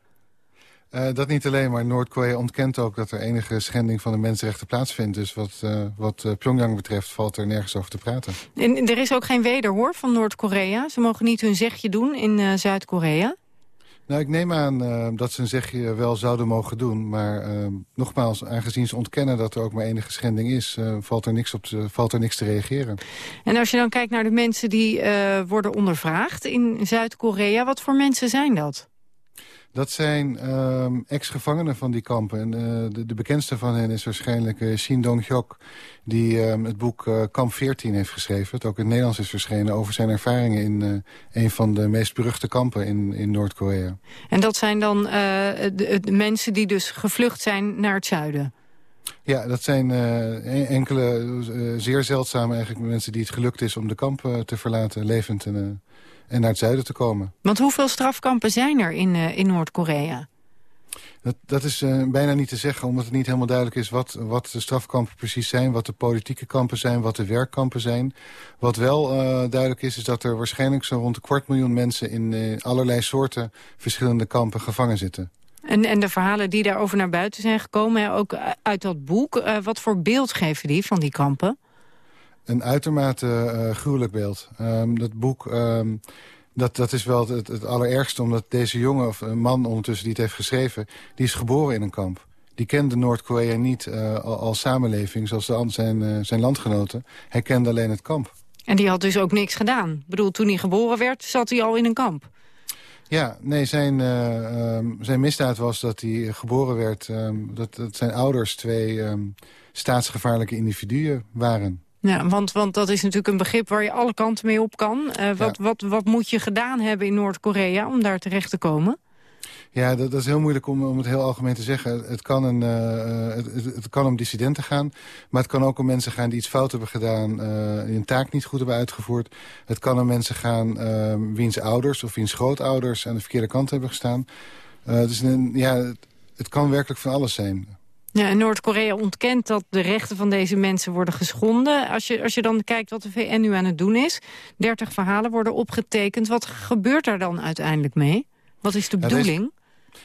Uh, dat niet alleen, maar Noord-Korea ontkent ook dat er enige schending van de mensenrechten plaatsvindt. Dus wat, uh, wat uh, Pyongyang betreft valt er nergens over te praten.
En er is ook geen wederhoor van Noord-Korea? Ze mogen niet hun zegje doen in Zuid-Korea?
Nou, ik neem aan uh, dat ze een zegje wel zouden mogen doen. Maar uh, nogmaals, aangezien ze ontkennen dat er ook maar enige schending is... Uh, valt, er niks op te, valt er niks te reageren.
En als je dan kijkt naar de mensen die worden ondervraagd in Zuid-Korea... wat voor mensen zijn dat?
Dat zijn um, ex-gevangenen van die kampen. En, uh, de, de, bekendste van hen is waarschijnlijk uh, Shin Dong-hyok... die um, het boek uh, Kamp 14 heeft geschreven. Het ook in het Nederlands is verschenen... over zijn ervaringen in een van de meest beruchte kampen in, in Noord-Korea.
En dat zijn dan de, de, mensen die dus gevlucht zijn naar het zuiden?
Ja, dat zijn enkele zeer zeldzame eigenlijk mensen die het gelukt is... om de kampen te verlaten, levend en en naar het zuiden te komen.
Want hoeveel strafkampen zijn er in, in Noord-Korea?
Dat, dat is bijna niet te zeggen, omdat het niet helemaal duidelijk is... Wat, wat de strafkampen precies zijn, wat de politieke kampen zijn... wat de werkkampen zijn. Wat wel duidelijk is, is dat er waarschijnlijk zo'n rond een kwart miljoen mensen... in allerlei soorten verschillende kampen gevangen zitten.
En, en de verhalen die daarover naar buiten zijn gekomen, ook uit dat boek... wat voor beeld geven die van die kampen?
een uitermate uh, gruwelijk beeld. Um, dat boek, um, dat, dat is wel het, het allerergste... omdat deze jongen, of een man ondertussen die het heeft geschreven... die is geboren in een kamp. Die kende Noord-Korea niet uh, als samenleving zoals de, zijn, uh, zijn landgenoten. Hij kende alleen het kamp.
En die had dus ook niks gedaan? Ik bedoel, toen hij geboren werd, zat hij al in een kamp?
Ja, nee, zijn, uh, um, zijn misdaad was dat hij geboren werd... Um, dat, dat zijn ouders twee um, staatsgevaarlijke individuen waren.
Ja, want, want dat is natuurlijk een begrip waar je alle kanten mee op kan. Uh, wat, ja. wat, wat moet je gedaan hebben in Noord-Korea om daar terecht te komen?
Ja, dat, dat, is heel moeilijk om, om het heel algemeen te zeggen. Het kan, een, uh, het, kan om dissidenten gaan, maar het kan ook om mensen gaan die iets fout hebben gedaan, uh, die een taak niet goed hebben uitgevoerd. Het kan om mensen gaan uh, wiens ouders of wiens grootouders aan de verkeerde kant hebben gestaan. dus een, ja, het, het kan werkelijk van alles zijn.
Ja, en Noord-Korea ontkent dat de rechten van deze mensen worden geschonden. Als je, als je dan kijkt wat de VN nu aan het doen is... 30 verhalen worden opgetekend. Wat gebeurt daar dan uiteindelijk mee? Wat is de bedoeling?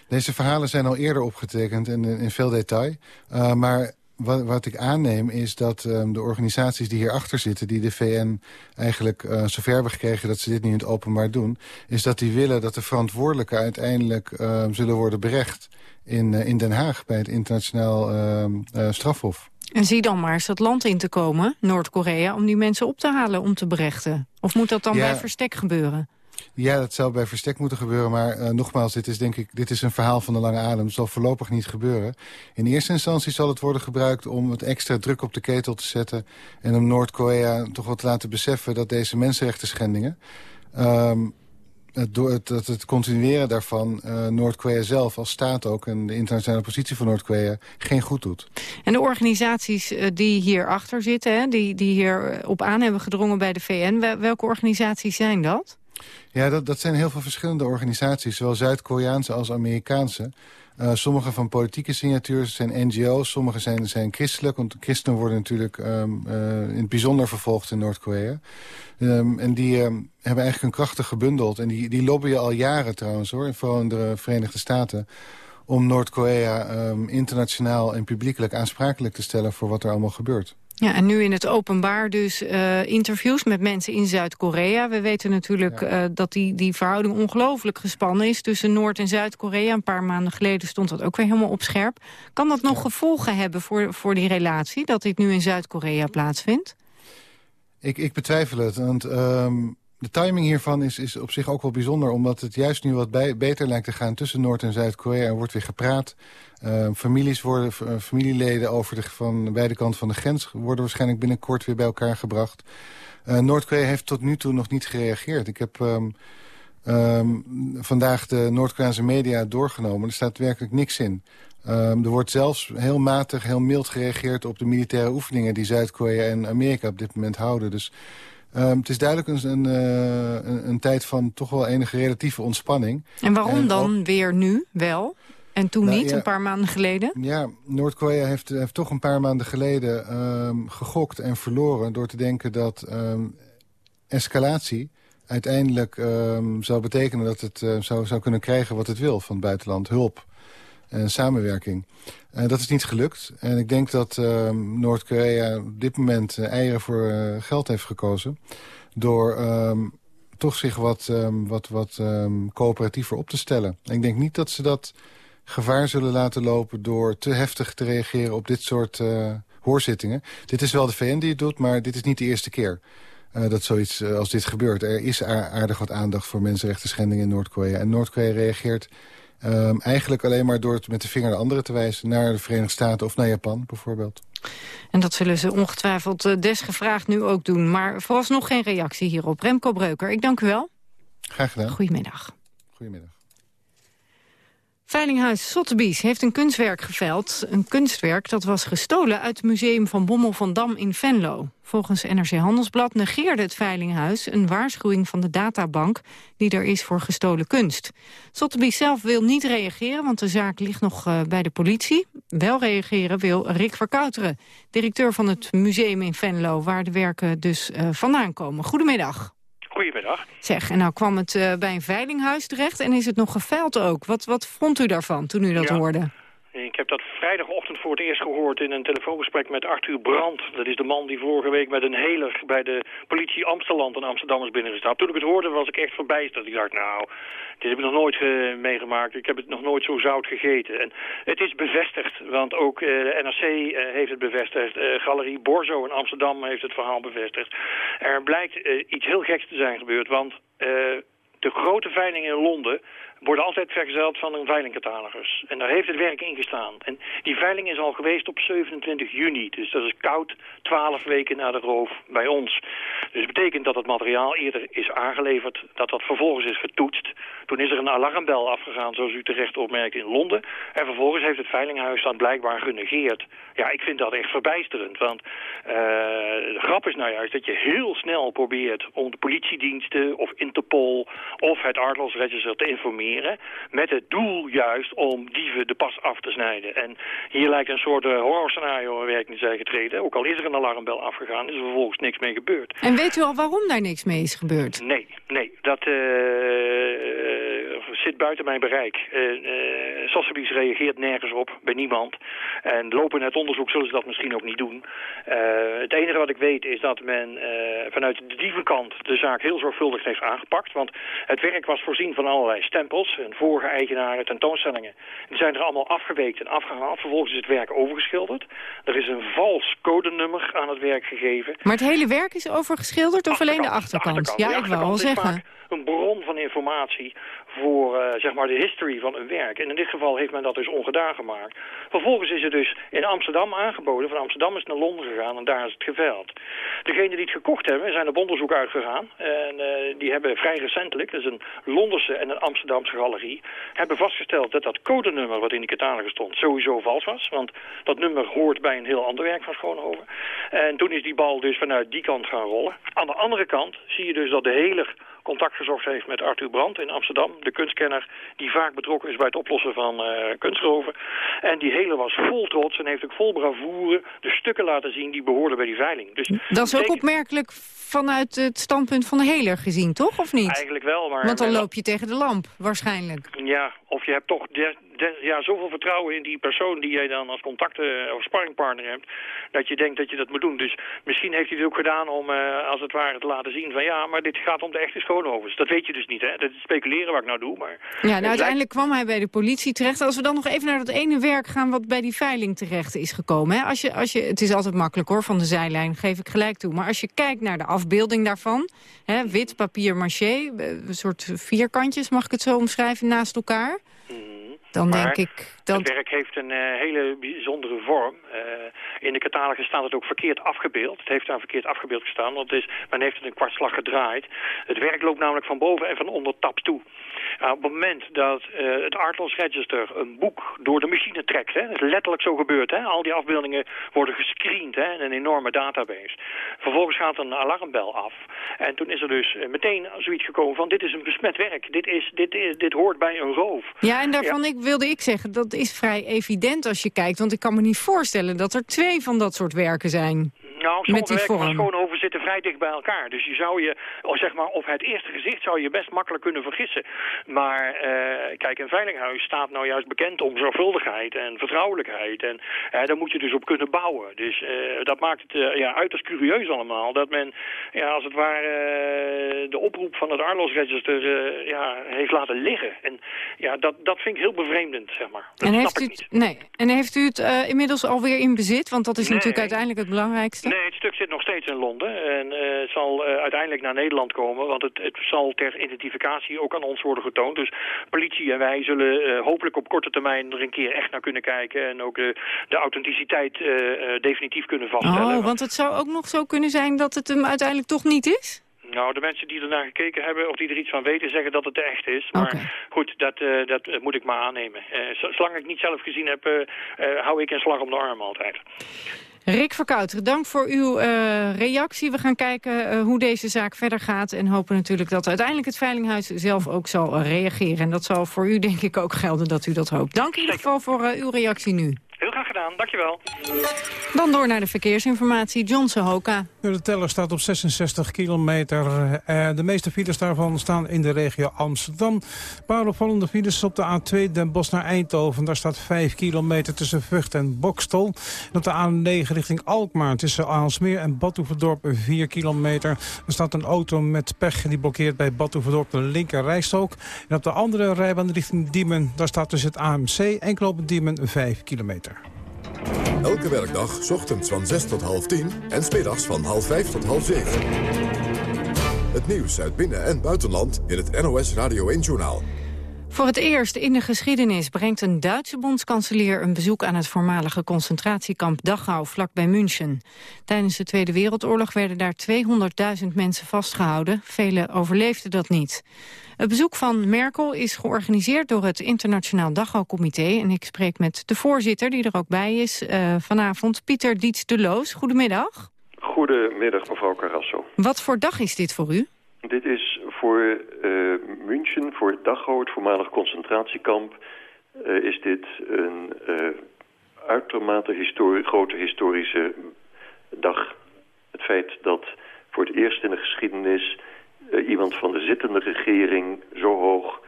Deze, verhalen zijn al eerder opgetekend in, in veel detail. Uh, maar wat, wat, ik aanneem is dat um, de organisaties die hierachter zitten... die de VN eigenlijk uh, zover hebben gekregen dat ze dit niet in het openbaar doen... is dat die willen dat de verantwoordelijken uiteindelijk uh, zullen worden berecht... In, uh, in Den Haag bij het internationaal strafhof.
En zie dan maar eens dat land in te komen, Noord-Korea... om die mensen op te halen om te berechten. Of moet dat dan ja, bij verstek gebeuren?
Ja, dat zou bij verstek moeten gebeuren. Maar uh, nogmaals, dit is, denk ik, dit is een verhaal van de lange adem. Zal voorlopig niet gebeuren. In eerste instantie zal het worden gebruikt om het extra druk op de ketel te zetten... en om Noord-Korea toch wat te laten beseffen dat deze mensenrechten schendingen... Um, het, door het, continueren daarvan uh, Noord-Korea zelf als staat ook... en de internationale positie van Noord-Korea geen goed doet.
En de organisaties uh, die hierachter zitten... Hè, die, die hier op aan hebben gedrongen bij de VN... welke organisaties zijn dat?
Ja, dat, dat zijn heel veel verschillende organisaties, zowel Zuid-Koreaanse als Amerikaanse. Uh, sommige van politieke signatuurs zijn NGO's, sommige zijn, zijn christelijk. Want christenen worden natuurlijk um, uh, in het bijzonder vervolgd in Noord-Korea. Um, en die um, hebben eigenlijk hun krachten gebundeld. En die, die lobbyen al jaren trouwens hoor, vooral in de Verenigde Staten om Noord-Korea internationaal en publiekelijk aansprakelijk te stellen voor wat er allemaal gebeurt.
Ja, en nu in het openbaar dus uh, interviews met mensen in Zuid-Korea. We weten natuurlijk ja. uh, dat die, die verhouding ongelooflijk gespannen is... tussen Noord- en Zuid-Korea. Een paar maanden geleden stond dat ook weer helemaal op scherp. Kan dat nog ja. gevolgen hebben voor, voor die relatie... dat dit nu in Zuid-Korea plaatsvindt?
Ik, ik betwijfel het, want... Um de timing hiervan is, is op zich ook wel bijzonder... omdat het juist nu wat beter lijkt te gaan tussen Noord- en Zuid-Korea. Er wordt weer gepraat. Uh, families worden, uh, familieleden over de, van beide kanten van de grens... worden waarschijnlijk binnenkort weer bij elkaar gebracht. Uh, Noord-Korea heeft tot nu toe nog niet gereageerd. Ik heb um, um, vandaag de Noord-Koreaanse media doorgenomen. Er staat werkelijk niks in. Er wordt zelfs heel matig, heel mild gereageerd op de militaire oefeningen... die Zuid-Korea en Amerika op dit moment houden. Dus Um, het is duidelijk een, een, een, een, tijd van toch wel enige relatieve ontspanning.
En waarom en dan ook... weer nu wel? En toen nou, niet, ja, een paar maanden geleden?
Ja, Noord-Korea heeft, heeft toch een paar maanden geleden um, gegokt en verloren... door te denken dat um, escalatie uiteindelijk zou betekenen... dat het uh, zou, zou kunnen krijgen wat het wil van het buitenland, hulp. En samenwerking. Uh, dat is niet gelukt. En ik denk dat uh, Noord-Korea op dit moment uh, eieren voor uh, geld heeft gekozen. Door um, toch zich wat, um, wat, wat um, coöperatiever op te stellen. En ik denk niet dat ze dat gevaar zullen laten lopen... door te heftig te reageren op dit soort hoorzittingen. Dit is wel de VN die het doet, maar dit is niet de eerste keer. Uh, dat zoiets uh, als dit gebeurt. Er is aardig wat aandacht voor mensenrechten schendingen in Noord-Korea. En Noord-Korea reageert um, eigenlijk alleen maar door het met de vinger naar anderen te wijzen. Naar de Verenigde Staten of naar Japan bijvoorbeeld.
En dat zullen ze ongetwijfeld uh, desgevraagd nu ook doen. Maar vooralsnog geen reactie hierop. Remco Breuker, ik dank u wel.
Graag gedaan.
Goedemiddag.
Goedemiddag.
Veilinghuis Sotheby's heeft een kunstwerk geveild. Een kunstwerk dat was gestolen uit het museum van Bommel van Dam in Venlo. Volgens NRC Handelsblad negeerde het Veilinghuis een waarschuwing van de databank die er is voor gestolen kunst. Sotheby's zelf wil niet reageren, want de zaak ligt nog uh, bij de politie. Wel reageren wil Rick Verkouteren, directeur van het museum in Venlo, waar de werken dus uh, vandaan komen. Goedemiddag.
Goedemiddag.
Zeg, en nou kwam het uh, bij een veilinghuis terecht en is het nog geveild ook. Wat, wat vond u daarvan toen u dat
ja.
hoorde?
Ik heb dat vrijdagochtend voor het eerst gehoord in een telefoongesprek met Arthur Brandt. Dat is de man die vorige week met een heler bij de politie Amsterdam en Amsterdam is binnengestapt. Toen ik het hoorde was ik echt verbijsterd. Ik dacht, nou, dit heb ik nog nooit meegemaakt. Ik heb het nog nooit zo zout gegeten. En het is bevestigd, want ook de NRC uh, heeft het bevestigd. Galerie Borzo in Amsterdam heeft het verhaal bevestigd. Er blijkt iets heel geks te zijn gebeurd, want de grote veilingen in Londen worden altijd vergezeld van een veilingcatalogus. En daar heeft het werk in gestaan. En die veiling is al geweest op 27 juni. Dus dat is koud 12 weken na de roof bij ons. Dus dat betekent dat het materiaal eerder is aangeleverd, dat dat vervolgens is getoetst. Toen is er een alarmbel afgegaan, zoals u terecht opmerkt, in Londen. En vervolgens heeft het veilinghuis dan blijkbaar genegeerd. Ja, ik vind dat echt verbijsterend. Want uh, de grap is nou juist dat je heel snel probeert om de politiediensten of Interpol of het Artlos Register te informeren. Met het doel juist om dieven de pas af te snijden. En hier lijkt een soort uh, horrorscenario in werking te zijn getreden. Ook al is er een alarmbel afgegaan, is er vervolgens niks mee gebeurd.
En weet u al waarom daar niks mee is gebeurd?
Nee, nee. Dat uh, zit buiten mijn bereik. Uh, reageert nergens op, bij niemand. En lopen het onderzoek zullen ze dat misschien ook niet doen. het enige wat ik weet is dat men vanuit de dievenkant de zaak heel zorgvuldig heeft aangepakt. Want het werk was voorzien van allerlei stempels. En vorige eigenaren, tentoonstellingen. Die zijn er allemaal afgeweekt en afgehaald. Vervolgens is het werk overgeschilderd. Er is een vals codenummer aan het werk gegeven.
Maar het hele werk is overgeschilderd of alleen de achterkant?
De achterkant.
Ja,
de
ik wou al zeggen.
Een bron van informatie voor uh, zeg maar de history van een werk. En in dit geval heeft men dat dus ongedaan gemaakt. Vervolgens is het dus in Amsterdam aangeboden. Van Amsterdam is naar Londen gegaan en daar is het geveild. Degenen die het gekocht hebben zijn op onderzoek uitgegaan. En uh, die hebben vrij recentelijk, is een Londense en een Amsterdamse galerie... hebben vastgesteld dat dat codenummer wat in die catalogus stond sowieso vals was. Want dat nummer hoort bij een heel ander werk van Schoonhoven. En toen is die bal dus vanuit die kant gaan rollen. Aan de andere kant zie je dus dat de hele contact gezocht heeft met Arthur Brandt in Amsterdam. De kunstkenner die vaak betrokken is bij het oplossen van uh, kunstroven. En die hele was vol trots en heeft ook vol bravoure de stukken laten zien die behoorden bij die veiling. Dus
dat is ook opmerkelijk vanuit het standpunt van de heler gezien, toch? Of niet?
Eigenlijk wel, maar...
Want dan loop je tegen de lamp, waarschijnlijk.
Ja, of je hebt toch de, ja, zoveel vertrouwen in die persoon die jij dan als contact of sparringpartner hebt, dat je denkt dat je dat moet doen. Dus misschien heeft hij het ook gedaan om, uh, als het ware, te laten zien van ja, maar dit gaat om de echte schoonovers. Dat weet je dus niet, hè? Dat is speculeren wat ik nou doe, maar...
Ja, nou, uiteindelijk kwam hij bij de politie terecht. Als we dan nog even naar dat ene werk gaan wat bij die veiling terecht is gekomen. Hè? Als je, als je, het is altijd makkelijk hoor, van de zijlijn, geef ik gelijk toe. Maar als je kijkt naar de afbeelding daarvan, hè, wit papier maché, een soort vierkantjes, mag ik het zo omschrijven, naast elkaar... Dan
maar
denk ik
Het werk heeft een uh, hele bijzondere vorm. Uh, in de catalogus staat het ook verkeerd afgebeeld. Het heeft daar verkeerd afgebeeld gestaan, want het is, men heeft het een kwartslag gedraaid. Het werk loopt namelijk van boven en van onder tap toe. Uh, op het moment dat uh, het Artlos Register een boek door de machine trekt, hè, dat is letterlijk zo gebeurd, hè, al die afbeeldingen worden gescreend hè, in een enorme database. Vervolgens gaat een alarmbel af. En toen is er dus meteen zoiets gekomen van dit is een besmet werk. Dit, is, dit, is, dit hoort bij een roof.
Ja, en daarvan ja. Ik, wilde ik zeggen, dat is vrij evident als je kijkt. Want ik kan me niet voorstellen dat er twee van dat soort werken zijn.
Nou, sommige Schoonhoven zitten vrij dicht bij elkaar. Dus je zou je, oh, zeg maar, op het eerste gezicht zou je best makkelijk kunnen vergissen. Maar eh, kijk, een veilinghuis staat nou juist bekend om zorgvuldigheid en vertrouwelijkheid. En daar moet je dus op kunnen bouwen. Dus eh, dat maakt het eh, ja, uiterst curieus allemaal. Dat men, ja, als het ware, de oproep van het Arlos Register ja, heeft laten liggen. En ja, dat, dat vind ik heel bevreemdend, zeg maar. Dat
en heeft u,
niet.
het- nee. en heeft u het inmiddels alweer in bezit? Want dat is
Nee.
natuurlijk uiteindelijk het belangrijkste.
Nee, het stuk zit nog steeds in Londen en het zal eh, uiteindelijk naar Nederland komen, want het, het zal ter identificatie ook aan ons worden getoond. Dus politie en wij zullen eh, hopelijk op korte termijn er een keer echt naar kunnen kijken en ook de, de authenticiteit definitief kunnen vaststellen.
Oh, want het zou ook nog zo kunnen zijn dat het hem uiteindelijk toch niet is?
Nou, de mensen die ernaar gekeken hebben of die er iets van weten, zeggen dat het echt is. Maar goed, dat, dat moet ik maar aannemen. Zolang ik niet zelf gezien heb, hou ik een slag om de arm altijd.
Rick Verkouteren, dank voor uw eh, reactie. We gaan kijken eh, hoe deze zaak verder gaat. En hopen natuurlijk dat uiteindelijk het Veilinghuis zelf ook zal eh, reageren. En dat zal voor u denk ik ook gelden dat u dat hoopt. Dank in ieder geval voor uw reactie nu.
Heel graag gedaan, dankjewel.
Dan door naar de verkeersinformatie. John Sohoka.
De teller staat op 66 kilometer. Eh, de meeste files daarvan staan in de regio Amsterdam. Een paar opvallende files op de A2 Den Bosch naar Eindhoven. Daar staat 5 kilometer tussen Vught en Bokstel. En op de A9 richting Alkmaar tussen Aalsmeer en Badhoevedorp 4 kilometer. Er staat een auto met pech die blokkeert bij Badhoevedorp de linker rijstrook. En op de andere rijbaan richting Diemen, daar staat tussen het AMC en Knopen Diemen 5 kilometer.
Elke werkdag, 's ochtends van 6 tot half 10 en smiddags van half 5 tot half 7. Het nieuws uit binnen- en buitenland in het NOS Radio 1-journaal.
Voor het eerst in de geschiedenis brengt een Duitse bondskanselier een bezoek aan het voormalige concentratiekamp Dachau vlakbij München. Tijdens de Tweede Wereldoorlog werden daar 200.000 mensen vastgehouden. Velen overleefden dat niet. Het bezoek van Merkel is georganiseerd door het Internationaal Dachau-comité. En ik spreek met de voorzitter, die er ook bij is eh, vanavond, Pieter Dietz de Loos. Goedemiddag.
Goedemiddag, mevrouw Carrasso.
Wat voor dag is dit voor u?
Dit is voor eh, München, voor Dachau, het voormalig concentratiekamp... eh, is dit een uitermate histori grote historische dag. Het feit dat voor het eerst in de geschiedenis... eh, iemand van de zittende regering zo hoog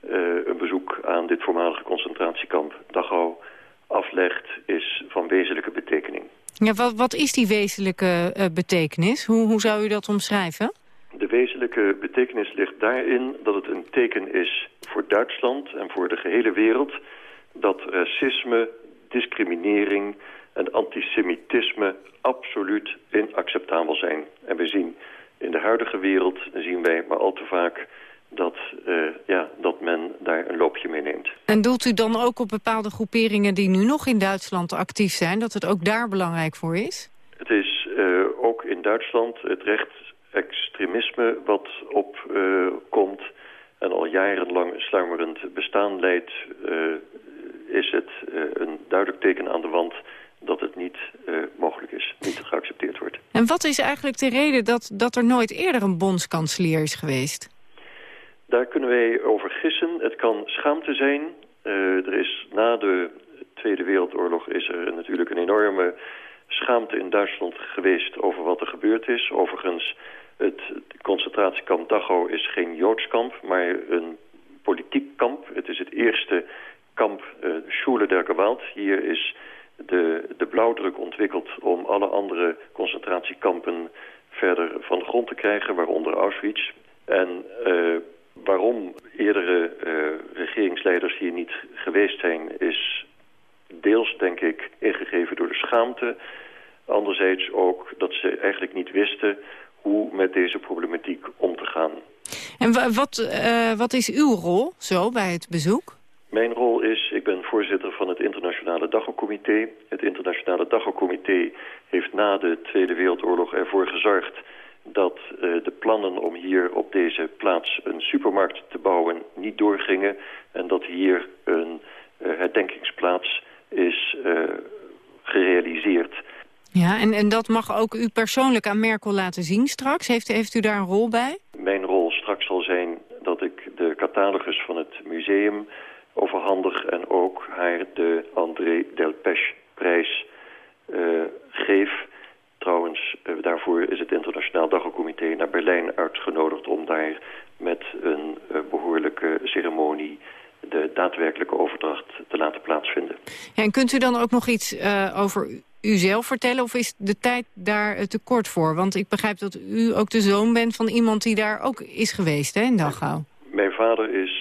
eh, een bezoek aan dit voormalige concentratiekamp Dachau aflegt... is van wezenlijke betekening.
Ja, wat, wat is die wezenlijke eh, betekenis? Hoe, hoe zou u dat omschrijven?
De wezenlijke betekenis ligt daarin dat het een teken is voor Duitsland en voor de gehele wereld dat racisme, discriminering en antisemitisme absoluut inacceptabel zijn. En we zien in de huidige wereld, zien wij maar al te vaak dat, eh, ja, dat men daar een loopje mee neemt.
En doelt u dan ook op bepaalde groeperingen die nu nog in Duitsland actief zijn... dat het ook daar belangrijk voor is?
Het is eh, ook in Duitsland het rechtsextremisme wat opkomt eh, komt en al jarenlang een sluimerend bestaan leidt, is het een duidelijk teken aan de wand dat het niet eh, mogelijk is, niet geaccepteerd wordt.
En wat is eigenlijk de reden dat, dat er nooit eerder een bondskanselier is geweest?
Daar kunnen wij over gissen. Het kan schaamte zijn. Eh, er is na de Tweede Wereldoorlog is er natuurlijk een enorme schaamte in Duitsland geweest over wat er gebeurd is. Overigens, het concentratiekamp Dachau is geen Joods kamp, maar een politiek kamp. Het is het eerste kamp, uh, Schule der Gewalt. Hier is de, de blauwdruk ontwikkeld om alle andere concentratiekampen verder van de grond te krijgen, waaronder Auschwitz. En uh, waarom eerdere uh, regeringsleiders hier niet geweest zijn, is deels, denk ik, ingegeven door de schaamte. Anderzijds ook dat ze eigenlijk niet wisten hoe met deze problematiek om te gaan.
En wat, uh, wat is uw rol zo bij het bezoek?
Ik ben voorzitter van het Internationale Dachau-comité. Het Internationale Dachau-comité heeft na de Tweede Wereldoorlog ervoor gezorgd dat uh, de plannen om hier op deze plaats een supermarkt te bouwen niet doorgingen. En dat hier een uh, herdenkingsplaats is uh, gerealiseerd.
Ja, en, en dat mag ook u persoonlijk aan Merkel laten zien straks? Heeft, heeft u daar een rol bij?
Mijn rol straks zal zijn dat ik de catalogus van het museum overhandig en ook haar de André Delpech prijs uh, geef. Trouwens, eh, daarvoor is het Internationaal
Dagelcomité
naar Berlijn uitgenodigd... om daar met een eh, behoorlijke ceremonie de daadwerkelijke
overdracht te laten plaatsvinden.
Ja, en kunt u dan ook nog iets over uzelf vertellen? Of is de tijd daar te kort voor? Want ik begrijp dat u ook de zoon bent van iemand die daar ook is geweest hè, in Dachau.
Mijn vader is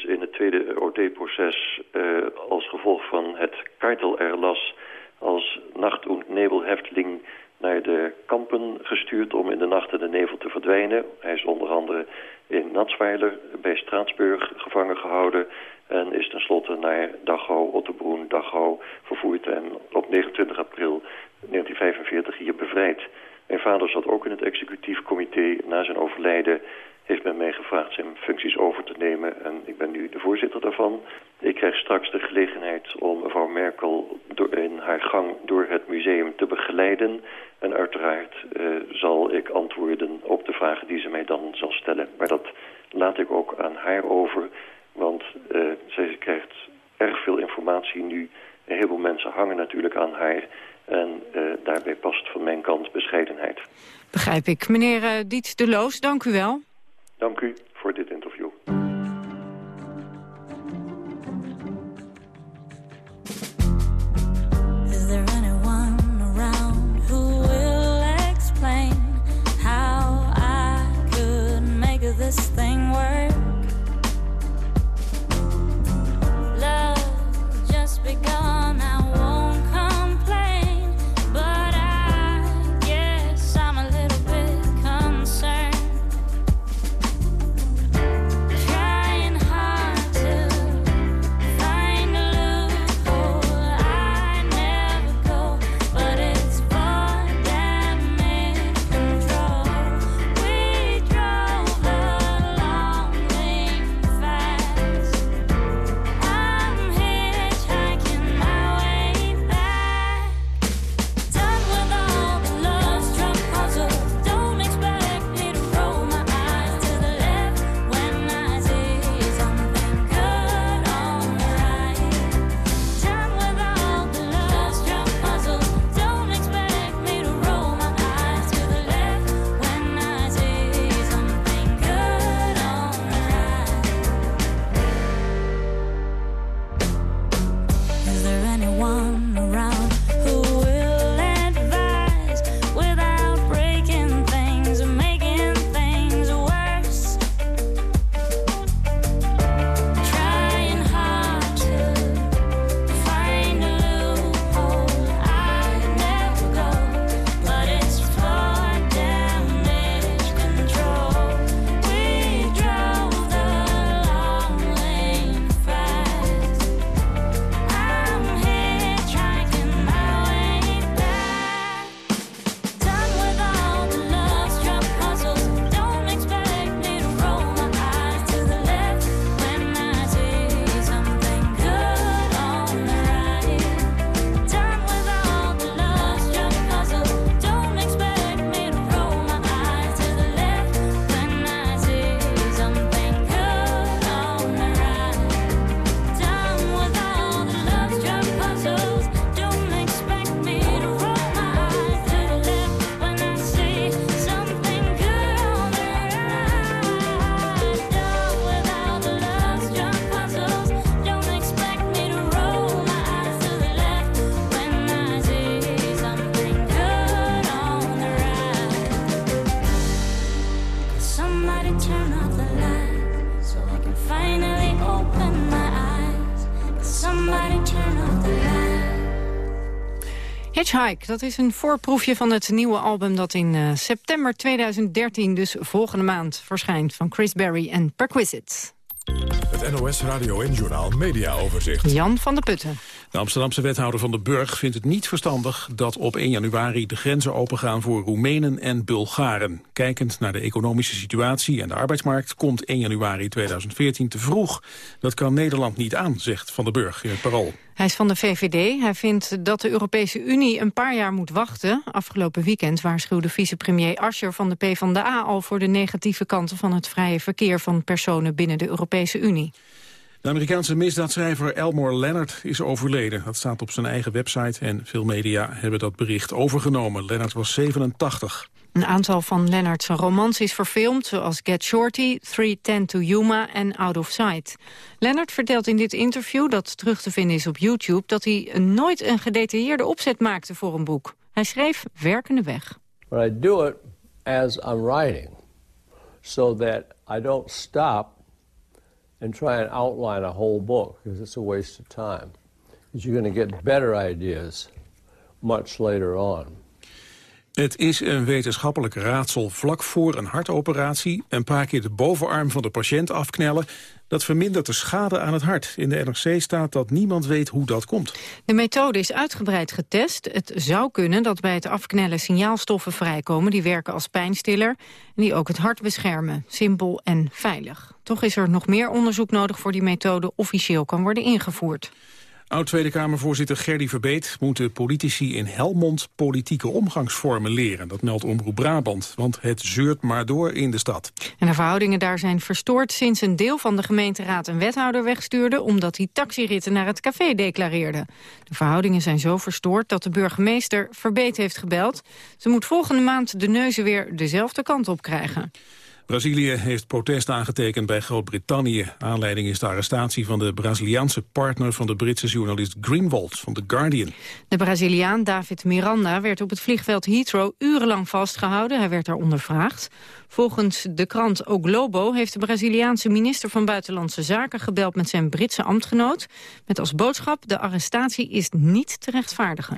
OD-proces uh, als gevolg van het Keitel-Erlas als nacht- en nebelhefteling naar de kampen gestuurd om in de nacht in de nevel te verdwijnen. Hij is onder andere in Natsweiler bij Straatsburg gevangen gehouden en is tenslotte naar Dachau, Otterbroen, Dachau vervoerd en op 29 april 1945 hier bevrijd. Mijn vader zat ook in het executief comité na zijn overlijden heeft men mij gevraagd zijn functies over te nemen. En ik ben nu de voorzitter daarvan. Ik krijg straks de gelegenheid om mevrouw Merkel in haar gang door het museum te begeleiden. En uiteraard uh, zal ik antwoorden op de vragen die ze mij dan zal stellen. Maar dat laat ik ook aan haar over, want uh, zij krijgt erg veel informatie nu. Een heleboel mensen hangen natuurlijk aan haar. En uh, daarbij past van mijn kant bescheidenheid.
Begrijp ik. Meneer Dietz de Loos, dank u wel.
Dank u voor dit.
Hitchhike, dat is een voorproefje van het nieuwe album... dat in uh, september 2013, dus volgende maand, verschijnt... van Chris Berry en Perquisite.
Het NOS Radio en Journaal Media Overzicht.
Jan van der Putten.
De Amsterdamse wethouder van de Burg vindt het niet verstandig dat op 1 januari de grenzen opengaan voor Roemenen en Bulgaren. Kijkend naar de economische situatie en de arbeidsmarkt komt 1 januari 2014 te vroeg. Dat kan Nederland niet aan, zegt Van der Burg in het Parool.
Hij is van de VVD. Hij vindt dat de Europese Unie een paar jaar moet wachten. Afgelopen weekend waarschuwde vicepremier Ascher van de PvdA al voor de negatieve kanten van het vrije verkeer van personen binnen de Europese Unie.
De Amerikaanse misdaadschrijver Elmore Leonard is overleden. Dat staat op zijn eigen website en veel media hebben dat bericht overgenomen. Leonard was 87.
Een aantal van Leonard's romans is verfilmd, zoals Get Shorty, 310 to Yuma en Out of Sight. Leonard vertelt in dit interview, dat terug te vinden is op YouTube, dat hij nooit een gedetailleerde opzet maakte voor een boek. Hij schreef werkende weg.
But I do it as I'm writing, so that I don't stop and try and outline a whole book, because it's a waste of time. Because you're going to get better ideas much later on.
Het is een wetenschappelijk raadsel vlak voor een hartoperatie... een paar keer de bovenarm van de patiënt afknellen. Dat vermindert de schade aan het hart. In de NRC staat dat niemand weet hoe dat komt.
De methode is uitgebreid getest. Het zou kunnen dat bij het afknellen signaalstoffen vrijkomen... die werken als pijnstiller en die ook het hart beschermen. Simpel en veilig. Toch is er nog meer onderzoek nodig voor die methode officieel kan worden ingevoerd.
Oud-Tweede Kamervoorzitter Gerdy Verbeet moeten politici in Helmond politieke omgangsvormen leren. Dat meldt Omroep Brabant, want het zeurt maar door in de stad.
En de verhoudingen daar zijn verstoord sinds een deel van de gemeenteraad een wethouder wegstuurde omdat hij taxiritten naar het café declareerde. De verhoudingen zijn zo verstoord dat de burgemeester Verbeet heeft gebeld. Ze moet volgende maand de neuzen weer dezelfde kant op krijgen.
Brazilië heeft protest aangetekend bij Groot-Brittannië. Aanleiding is de arrestatie van de Braziliaanse partner van de Britse journalist Greenwald van The Guardian.
De Braziliaan David Miranda werd op het vliegveld Heathrow urenlang vastgehouden. Hij werd daar ondervraagd. Volgens de krant O Globo heeft de Braziliaanse minister van Buitenlandse Zaken gebeld met zijn Britse ambtgenoot. Met als boodschap de arrestatie is niet te rechtvaardigen.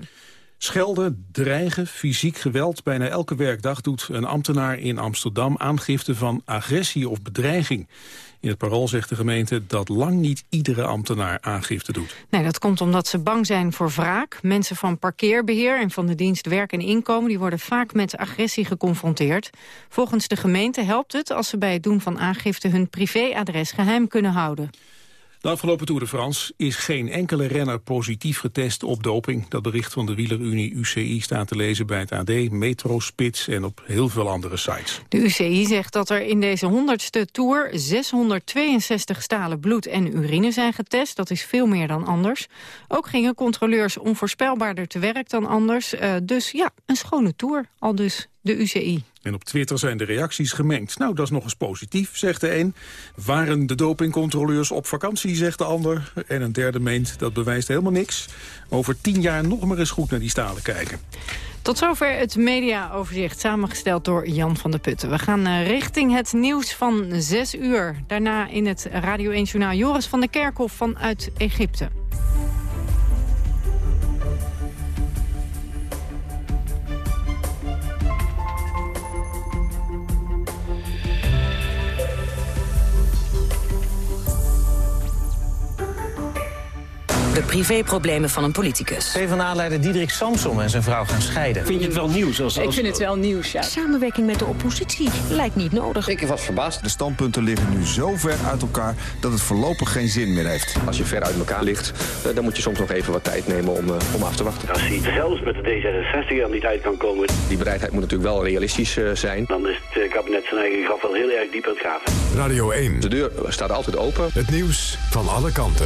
Schelden, dreigen, fysiek geweld. Bijna elke werkdag doet een ambtenaar in Amsterdam aangifte van agressie of bedreiging. In het parool zegt de gemeente dat lang niet iedere ambtenaar aangifte doet.
Nee, dat komt omdat ze bang zijn voor wraak. Mensen van parkeerbeheer en van de dienst werk en inkomen... die worden vaak met agressie geconfronteerd. Volgens de gemeente helpt het als ze bij het doen van aangifte... hun privéadres geheim kunnen houden.
De afgelopen Tour de France is geen enkele renner positief getest op doping. Dat bericht van de wielerunie UCI staat te lezen bij het AD, Metro, Spits en op heel veel andere sites.
De UCI zegt dat er in deze 100ste Tour 662 stalen bloed en urine zijn getest. Dat is veel meer dan anders. Ook gingen controleurs onvoorspelbaarder te werk dan anders. Uh, dus ja, een schone Tour, al dus de UCI.
En op Twitter zijn de reacties gemengd. Nou, dat is nog eens positief, zegt de een. Waren de dopingcontroleurs op vakantie, zegt de ander. En een derde meent, dat bewijst helemaal niks. Over tien jaar nog maar eens goed naar die stalen kijken.
Tot zover het mediaoverzicht, samengesteld door Jan van der Putten. We gaan uh, richting het nieuws van 6 uur. Daarna in het Radio 1 Journaal Joris van der Kerkhof vanuit Egypte.
De privéproblemen van een politicus.
PvdA-leider Diederik Samsom en zijn vrouw gaan scheiden.
Vind je het wel nieuws? Als, als...
Ik vind het wel nieuws, ja. Samenwerking met de oppositie lijkt niet nodig.
Ik was verbaasd.
De standpunten liggen nu zo ver uit elkaar dat het voorlopig geen zin meer heeft.
Als je ver uit elkaar ligt, dan moet je soms nog even wat tijd nemen om, om af te wachten.
Als hij zelfs met de D66 aan die tijd kan komen.
Die bereidheid moet natuurlijk wel realistisch uh, zijn.
Dan is het kabinet zijn eigen graf wel heel erg diep aan het graven.
Radio 1.
De deur staat altijd open.
Het nieuws van alle kanten.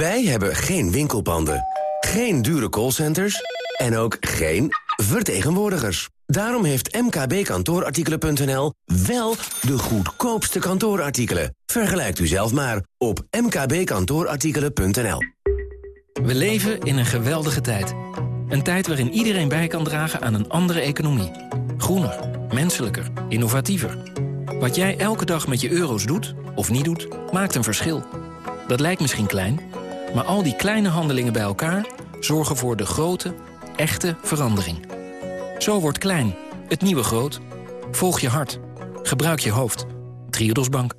Wij hebben geen winkelpanden, geen dure callcenters en ook geen vertegenwoordigers. Daarom heeft mkbkantoorartikelen.nl wel de goedkoopste kantoorartikelen. Vergelijkt u zelf maar op mkbkantoorartikelen.nl.
We leven in een geweldige tijd. Een tijd waarin iedereen bij kan dragen aan een andere economie. Groener, menselijker, innovatiever. Wat jij elke dag met je euro's doet, of niet doet, maakt een verschil. Dat lijkt misschien klein, maar al die kleine handelingen bij elkaar... zorgen voor de grote, echte verandering. Zo wordt klein, het nieuwe groot. Volg je hart. Gebruik je hoofd. Triodos Bank.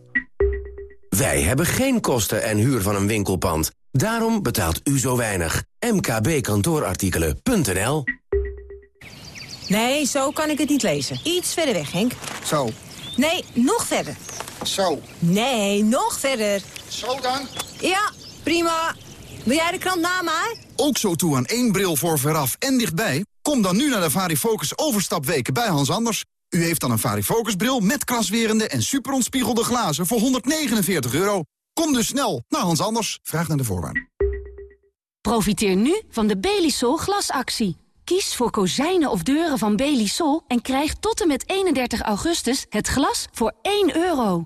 Wij hebben geen kosten en huur van een winkelpand. Daarom betaalt u zo weinig. mkbkantoorartikelen.nl
Nee, zo kan ik het niet lezen. Iets verder weg, Henk.
Zo.
Nee, nog verder.
Zo.
Nee, nog verder.
Zo dan?
Ja, prima. Wil jij de krant na mij?
Ook zo toe aan één bril voor veraf en dichtbij? Kom dan nu naar de Varifocus overstapweken bij Hans Anders.
U heeft dan een varifocusbril met kraswerende en superontspiegelde glazen voor 149 euro. Kom dus snel naar Hans Anders. Vraag naar de voorwaarden.
Profiteer nu van de Belisol glasactie. Kies voor kozijnen of deuren van Belisol en krijg tot en met 31 augustus het glas voor 1 euro.